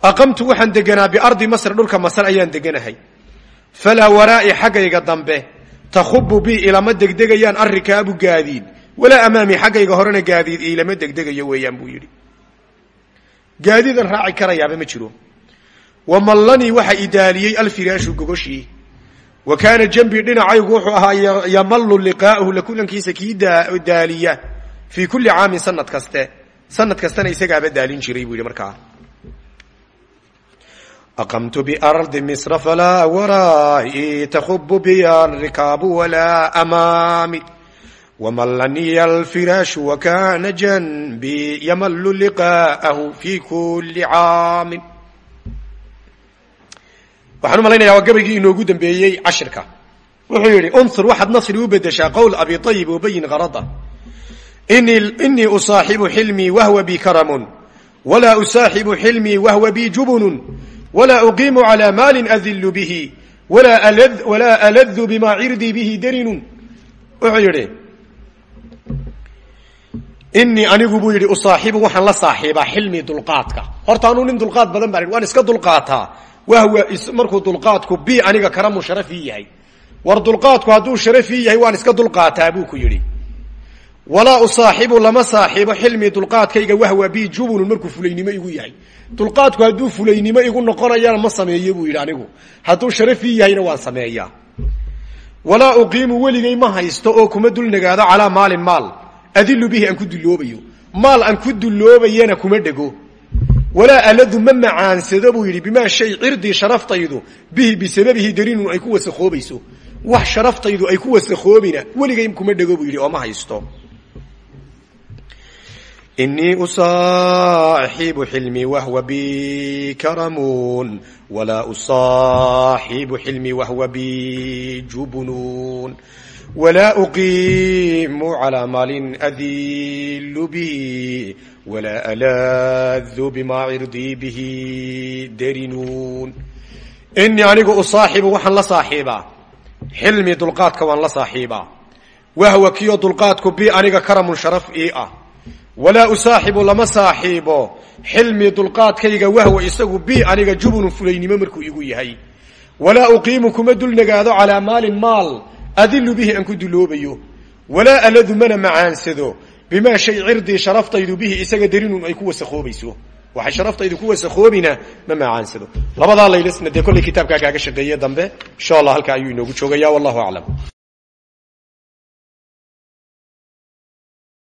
Aqamtu waxaan deganaa biardi masr dhulka masr ayaan deganahay falaa waraa'i xaggayga dambe takhubu bi ilama degdegayaan arrikaabu gaadiid walaa amaami xaggayga horena gaadiid ilama degdegayo weeyaan buu yidhi gaadiidan raaci karayaaba ma jiro wamallanii waxa idaaliyey alfiraashu gogoshii wa kaana jambii dhinacaygu wuxuu ahaa yamallu liqaa'ahu la kulankiisa kii daaliya fii kulli caamin sanad kaste sanad kastana isagaaba daalin jiray buu yidhi markaa aqamtu biardi misra falaa waraa'i takhubu biya arikaabu walaa amaami wamallaniya alfiraashu wa kaana janbii yamallu liqaa'ahu fii kulli caamin waxaan u malaynayaa waa gabaygii inoogu dambeeyey cashirka wuxuu yidhi unsur waxaad nasri u bedeshaa qowl abi ayib ubayin harada inii usaaxibu xilmii wahwa bi karamun walaa usaaxibu xilmii wahwa bi jubunun walaa uqiimu calaa maalin adilu bihi walaa aladu bimaa cirdii bihi darinun wuxuu yidhi inii anigu buu yidhi usaaxibu waxaan la saaxiibaa xilmii dulqaadka horta anuu nin dulqaad badan baan waan iska dulqaataa wahwa markuu dulqaadku bi aniga karamu sharafii yahay war dulqaadku hadduu sharafii yahay waan iska dulqaataa buu ku yidhi walaa usaaxibu lama saaxiibo xilmii dulqaadkayga wahwa bi jubunun markuu fulaynimo igu yahay. Dulqaadku hadduu fulaynimo igu noqonayana ma sameeyo buu yidhi anigu. Hadduu sharafii yahayna waan sameeyaa walaa uqiimu weligay ma haysto oo kuma dul nagaado calaa maalin maal. Adilu bihi aan ku dulloobayo. Maal aan ku dulloobayana kuma dhego. Walaa aladu ma macaansado buu yidhi bimaa shay cirdii sharaftaydu bihi bisababihi darinun ay ku wasakoobayso wax sharaftaydu ay ku wasakoobina weligay kuma dhego buu yidhi oo ma haysto inii usaaxibu xilmii wahwa bi karamun walaa usaaxibu xilmii wahwa bi jubunun walaa uqiimu calaa maalin adilu bihi walaa alaadu bimaa cirdii bihi darinuun inii anigu usaaxibu waxaan la saaxiibaa xilmii dulqaadka waan la saaxiibaa wahwa kiyo dulqaadku bi aniga karamun sharaf ii ah walaa usaaxibu lama saaxiibo. Xilmii dulqaadkayga wahwa isagu bi aniga jubunun fulaynimo markuu igu yahay. Walaa uqiimu kuma dul nagaado calaa maalin maal adilu bihi aan ku duloobayo walaa aladu mana macaansado bimaa shay cirdii sharaftaydu bihi isaga darinun ay ku wasakoobayso waxay sharaftaydu ku wasakoobina ma macaansado. Labadaa laylasna dee kollay kitaabkaa kaaga shaqeeye dambe insha allah halkaa ayuu inoogu joogaya wallahu aclam